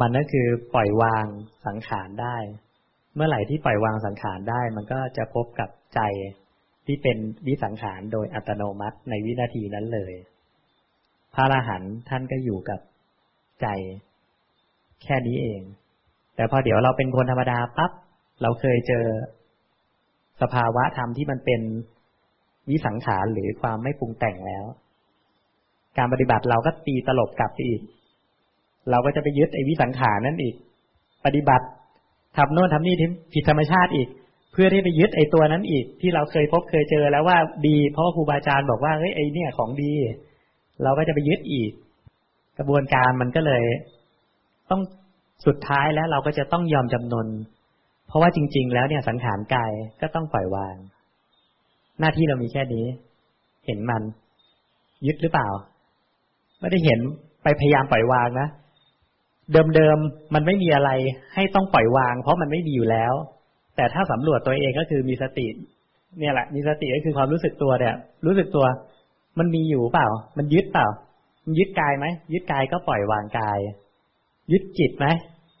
มันก็คือปล่อยวางสังขารได้ เมื่อไหร่ที่ปล่อยวางสังขารได้ มันก็จะพบกับใจที่เป็นวิสังขารโดยอัตโนมัติในวินาทีนั้นเลย พระอรหันต์ท่านก็อยู่กับใจแค่นี้เอง แต่พอเดี๋ยวเราเป็นคนธรรมดาปั๊บเราเคยเจอสภาวะธรรมที่มันเป็นวิสังขารหรือความไม่ปรุงแต่งแล้ว การปฏิบัติเราก็ตีตลบกลับไปอีก เราก็จะไปยึดไอ้วิสังขารนั่นอีก ปฏิบัติ ทำโน่นทำนี่ที่ผิดธรรมชาติอีก เพื่อที่ไปยึดไอ้ตัวนั้นอีก ที่เราเคยพบเคยเจอแล้วว่าดีเพราะครูบาอาจารย์บอกว่าเฮ้ยไอ้เนี่ยของดี เราก็จะไปยึดอีก กระบวนการมันก็เลย ต้องสุดท้ายแล้วเราก็จะต้องยอมจำนน เพราะว่าจริง ๆ แล้วเนี่ยสังขารกายก็ต้องปล่อยวาง หน้าที่เรามีแค่นี้ เห็นมัน ยึดหรือเปล่า ไม่ได้เห็นไปพยายามปล่อยวางนะ เดิมๆมันไม่มีอะไรให้ต้องปล่อยวาง เพราะมันไม่มีอยู่แล้ว แต่ถ้าสำรวจตัวเองก็คือมีสติ เนี่ยแหละ มีสติก็คือความรู้สึกตัวเนี่ย รู้สึกตัว มันมีอยู่เปล่า มันยึดเปล่า มันยึดกายไหมยึดกายก็ปล่อยวางกาย ยึดจิตไหม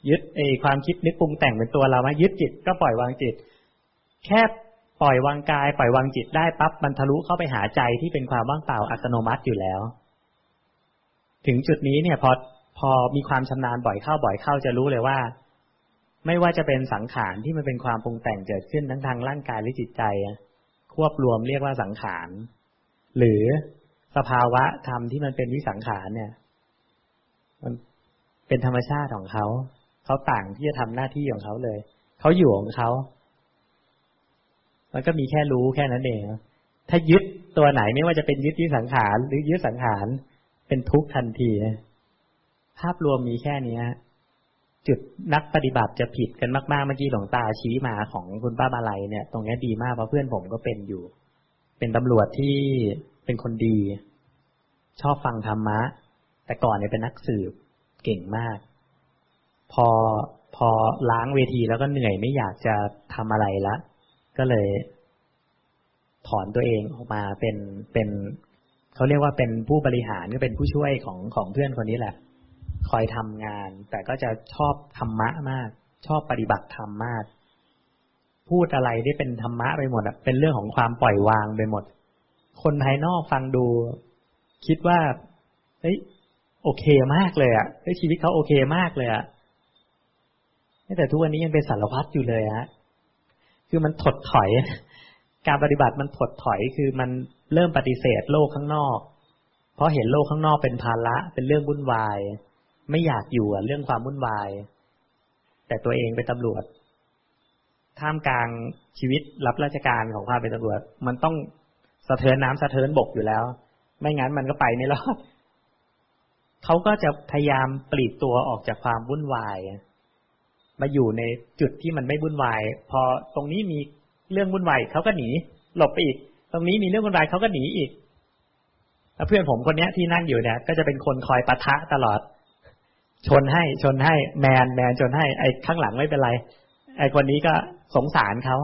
ยึดไอความคิดนึกปรุงแต่งเป็นตัวเราไหมยึดจิตก็ปล่อยวางจิต แค่ปล่อยวางกาย ปล่อยวางจิตได้ปั๊บมันทะลุเข้าไปหาใจที่เป็นความว่างเปล่าอัตโนมัติอยู่แล้ว ถึงจุดนี้เนี่ยพอ พอมีความชำนาญบ่อยเข้าบ่อยเข้าจะรู้เลยว่า ไม่ว่าจะเป็นสังขารที่มันเป็นความปรุงแต่งเกิดขึ้นทั้งทางร่างกายหรือจิตใจควบรวมเรียกว่าสังขาร หรือสภาวะธรรมที่มันเป็นวิสังขารเนี่ย มันเป็นธรรมชาติของเขาเขาต่างที่จะทำหน้าที่ของเขาเลยเขาอยู่ของเขา มันก็มีแค่รู้แค่นั้นเองถ้ายึดตัวไหนไม่ว่าจะเป็นยึดที่สังขาร หรือยึดสังขารเป็นทุกข์ทันที ภาพรวมมีแค่นี้จุดนักปฏิบัติจะผิดกันมากๆ เมื่อกี้หลวงตาชี้มาของคุณป้ามาลัยเนี่ย ตรงนี้ดีมากเพราะเพื่อนผมก็เป็นอยู่ เป็นตำรวจที่เป็นคนดี ชอบฟังธรรมะ แต่ก่อนเนี่ยเป็นนักสืบเก่งมาก พอพอล้างเวทีแล้วก็เหนื่อยไม่อยากจะทำอะไรละ ก็เลย ถอนตัวเองออกมาเป็นเป็นเขาเรียกว่าเป็นผู้บริหารก็เป็นผู้ช่วยของของเพื่อนคนนี้แหละ คอยทำงาน แต่ก็จะชอบธรรมะมาก ชอบปฏิบัติธรรมมาก พูดอะไรได้เป็นธรรมะไปหมดอะเป็นเรื่องของความปล่อยวางไปหมด คนภายนอกฟังดู คิดว่าเฮ้ยโอเคมากเลยอะเฮ้ยชีวิตเขาโอเคมากเลยอะแต่ทุกวันนี้ยังเป็นสารพัดอยู่เลยฮะ คือมันถดถอย การปฏิบัติมันถดถอย คือมันเริ่มปฏิเสธโลกข้างนอก เพราะเห็นโลกข้างนอกเป็นภาระ เป็นเรื่องวุ่นวาย ไม่อยากอยู่เรื่องความวุ่นวาย แต่ตัวเองเป็นตำรวจ ท่ามกลางชีวิตรับราชการของความเป็นตำรวจ มันต้องสะเทินน้ำสะเทินบกอยู่แล้ว ไม่งั้นมันก็ไปไม่รอดเขาก็จะพยายามปลีกตัวออกจากความวุ่นวาย มาอยู่ในจุดที่มันไม่วุ่นวาย พอตรงนี้มีเรื่องวุ่นวายเขาก็หนี หลบไปอีก ตรงนี้มีเรื่องวุ่นวายเขาก็หนีอีกแล้วเพื่อนผมคนนี้ที่นั่งอยู่เนี่ย ก็จะเป็นคนคอยปะทะตลอด ชนให้ชนให้แมนแมนชนให้ ไอ้ข้างหลังไม่เป็นไร ไอ้คนนี้ก็สงสารเขา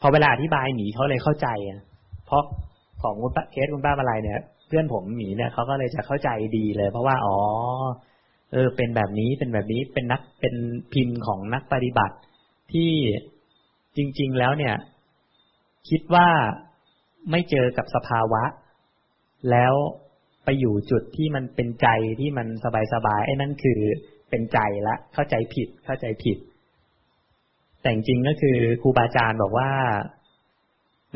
พอเวลาอธิบายหนีเขาเลยเข้าใจอะเพราะของคุณป้าเคสคุณป้าอะไรเนี่ย เพื่อนผมหมีเนี่ยเขาก็เลยจะเข้าใจดีเลย เพราะว่าอ๋อเออ เป็นแบบนี้เป็นแบบนี้เป็นนักเป็นพิมพ์ของนักปฏิบัติ ที่จริง ๆ แล้วเนี่ย คิดว่าไม่เจอกับสภาวะ แล้ว ไปอยู่จุดที่มันเป็นใจที่มันสบายๆไอ้นั่นคือเป็นใจละ เข้าใจผิดเข้าใจผิด แต่จริงๆก็คือครูบาอาจารย์บอกว่า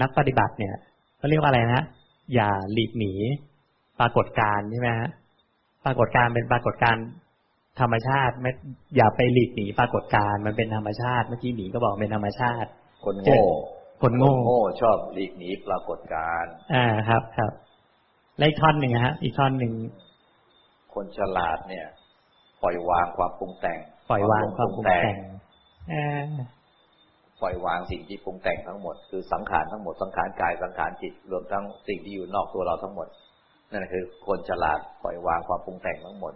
นักปฏิบัติเนี่ยเขาเรียกว่าอะไรนะอย่าหลีกหนีปรากฏการใช่ไหมฮะปรากฏการเป็นปรากฏการธรรมชาติไม่อย่าไปหลีกหนีปรากฏการมันเป็นธรรมชาติเมื่อกี้หนีก็บอกเป็นธรรมชาติ คนโง่คนโง่โง่ชอบหลีกหนีปรากฏการณ์อ่าครับครับ และอีกท่อนหนึ่งฮะ อีกท่อนหนึ่ง คนฉลาดเนี่ย ปล่อยวางความปรุงแต่ง ปล่อยวางความปรุงแต่งอ่าปล่อยวางสิ่งที่ปรุงแต่งทั้งหมด คือสังขารทั้งหมดสังขารกายสังขารจิตรวมทั้งสิ่งที่อยู่นอกตัวเราทั้งหมดนั่นคือคนฉลาดปล่อยวางความปรุงแต่งทั้งหมด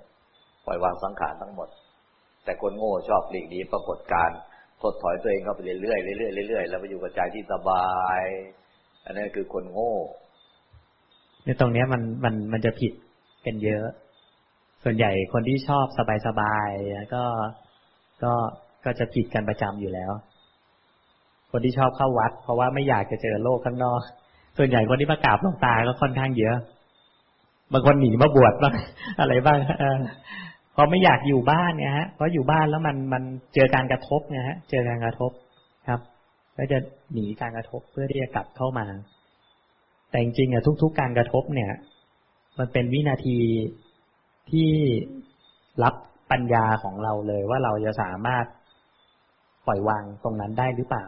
ปล่อยวางสังขารทั้งหมด แต่คนโง่ชอบหลีกหนีปรากฏการณ์ถดถอยตัวเองเข้าไปเรื่อยๆเรื่อยๆเรื่อยๆแล้วไปอยู่กับใจที่สบาย อันนั้นคือคนโง่ ในตรงเนี้ยมันมันมันจะผิดกันเยอะ ส่วนใหญ่คนที่ชอบสบายๆก็ก็ก็จะผิดกันประจำอยู่แล้ว คนที่ชอบเข้าวัด เพราะว่าไม่อยากจะเจอโลกข้างนอก ส่วนใหญ่คนที่มากราบหลวงตาก็ค่อนข้างเยอะ บางคนหนีมาบวชบ้างอะไรบ้างเออเพราะไม่อยากอยู่บ้านเนี่ยฮะเพราะอยู่บ้านแล้วมันมันเจอการกระทบเนี่ยฮะ เจอการกระทบครับ ก็จะหนีการกระทบเพื่อที่จะกลับเข้ามา แต่จริงๆอะทุก ๆ การกระทบเนี่ย มันเป็นวินาทีที่รับปัญญาของเราเลยว่าเราจะสามารถปล่อยวางตรงนั้นได้หรือเปล่า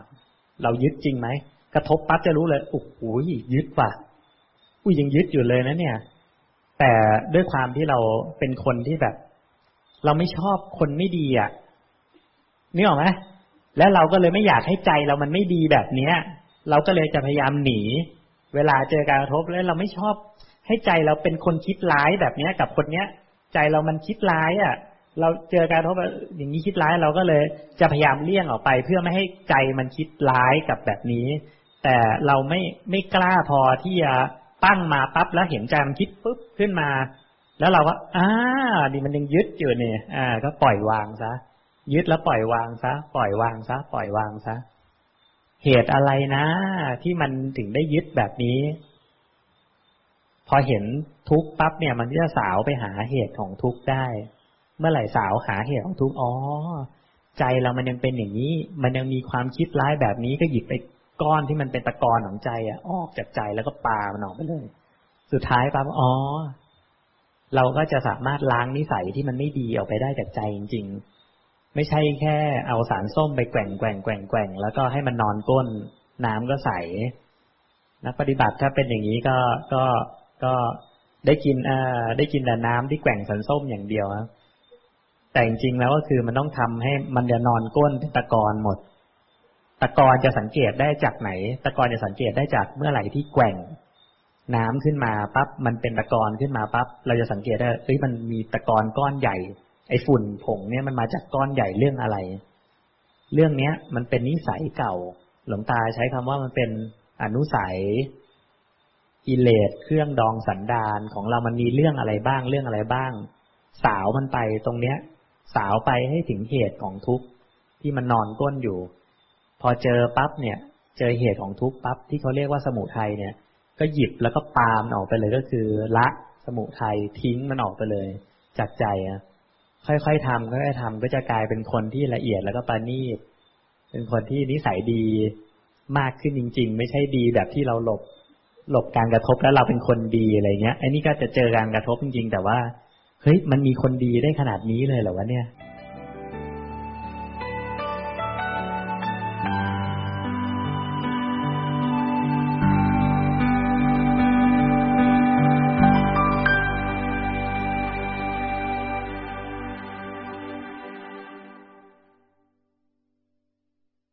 เรายึดจริงไหมกระทบปั๊บจะรู้เลยโอ้โหยึดว่ะอุ้ยยังยึดอยู่เลยนะเนี่ย แต่ด้วยความที่เราเป็นคนที่แบบ เราไม่ชอบคนไม่ดีอะนี่ออกไหมแล้วเราก็เลยไม่อยากให้ใจเรามันไม่ดีแบบเนี้ย เราก็เลยจะพยายามหนี เวลาเจอการกระทบแล้วเราไม่ชอบ ให้ใจเราเป็นคนคิดร้ายแบบเนี้ย กับคนเนี้ย ใจเรามันคิดร้ายอะ เราเจอการกระทบอย่างนี้คิดร้ายเราก็เลยจะพยายามเลี่ยงออกไป เพื่อไม่ให้ใจมันคิดร้ายกับแบบนี้ แต่เราไม่ไม่กล้าพอที่จะตั้งมาปั๊บแล้วเห็นใจมันคิดปุ๊บขึ้นมา แล้วเราก็อ่าดีมันยังยึดอยู่เนี่ยอ่า ก็ปล่อยวางซะยึดแล้วปล่อยวางซะปล่อยวางซะปล่อยวางซะ เหตุอะไรนะ ที่มันถึงได้ยึดแบบนี้ พอเห็นทุกปั๊บเนี่ย มันจะสาวไปหาเหตุของทุกได้ เมื่อไหร่สาวหาเหตุของทุกอ๋อใจเรามันยังเป็นอย่างนี้ มันยังมีความคิดร้ายแบบนี้ก็หยิบไปก้อนที่มันเป็นตะกอนของใจอะออกจากใจแล้วก็ปามันออกไปเลย สุดท้ายปั๊บอ๋อ เราก็จะสามารถล้างนิสัยที่มันไม่ดีออกไปได้จากใจจริง ๆ ไม่ใช่แค่เอาสารส้มไปแกว่งแกว่งแกว่งแกว่งแล้วก็ให้มันนอนก้น น้ำก็ใส นักปฏิบัติถ้าเป็นอย่างนี้ก็ก็ก็ได้กินอ่าได้กินแต่น้ำที่แกว่งสันส้มอย่างเดียวครับแต่จริงๆแล้วก็คือมันต้องทำให้มันจะนอนก้นเป็นตะกอนหมด ตะกอนจะสังเกตได้จากไหน ตะกอนจะสังเกตได้จากเมื่อไหร่ที่แกว่ง น้ำขึ้นมาปั๊บมันเป็นตะกอนขึ้นมาปั๊บเราจะสังเกตได้เอ้ยมันมีตะกอนก้อนใหญ่ ไอ้ฝุ่นผงเนี่ยมันมาจากก้อนใหญ่เรื่องอะไร เรื่องเนี้ย มันเป็นนิสัยเก่า หลวงตาใช้คำว่ามันเป็นอนุสัยกิเลสเครื่องดองสันดานของเรามันมีเรื่องอะไรบ้างเรื่องอะไรบ้าง สาวมันไปตรงเนี้ย สาวไปให้ถึงเหตุของทุกข์ที่มันนอนก้นอยู่ พอเจอปั๊บเนี่ย เจอเหตุของทุกข์ปั๊บที่เขาเรียกว่าสมุทัยเนี่ย ก็หยิบแล้วก็ปามออกไปเลยก็คือ ละสมุทัยทิ้งมันออกไปเลย จากใจอะ ค่อยๆทำค่อยๆทำก็จะกลายเป็นคนที่ละเอียดแล้วก็ปานีตเป็นคนที่นิสัยดีมากขึ้นจริง ๆ ไม่ใช่ดีแบบที่เราหลบหลบการกระทบแล้วเราเป็นคนดีอะไรเงี้ยไอ้นี่ก็จะเจอการกระทบจริง ๆ แต่ว่าเฮ้ยมันมีคนดีได้ขนาดนี้เลยเหรอวะเนี่ย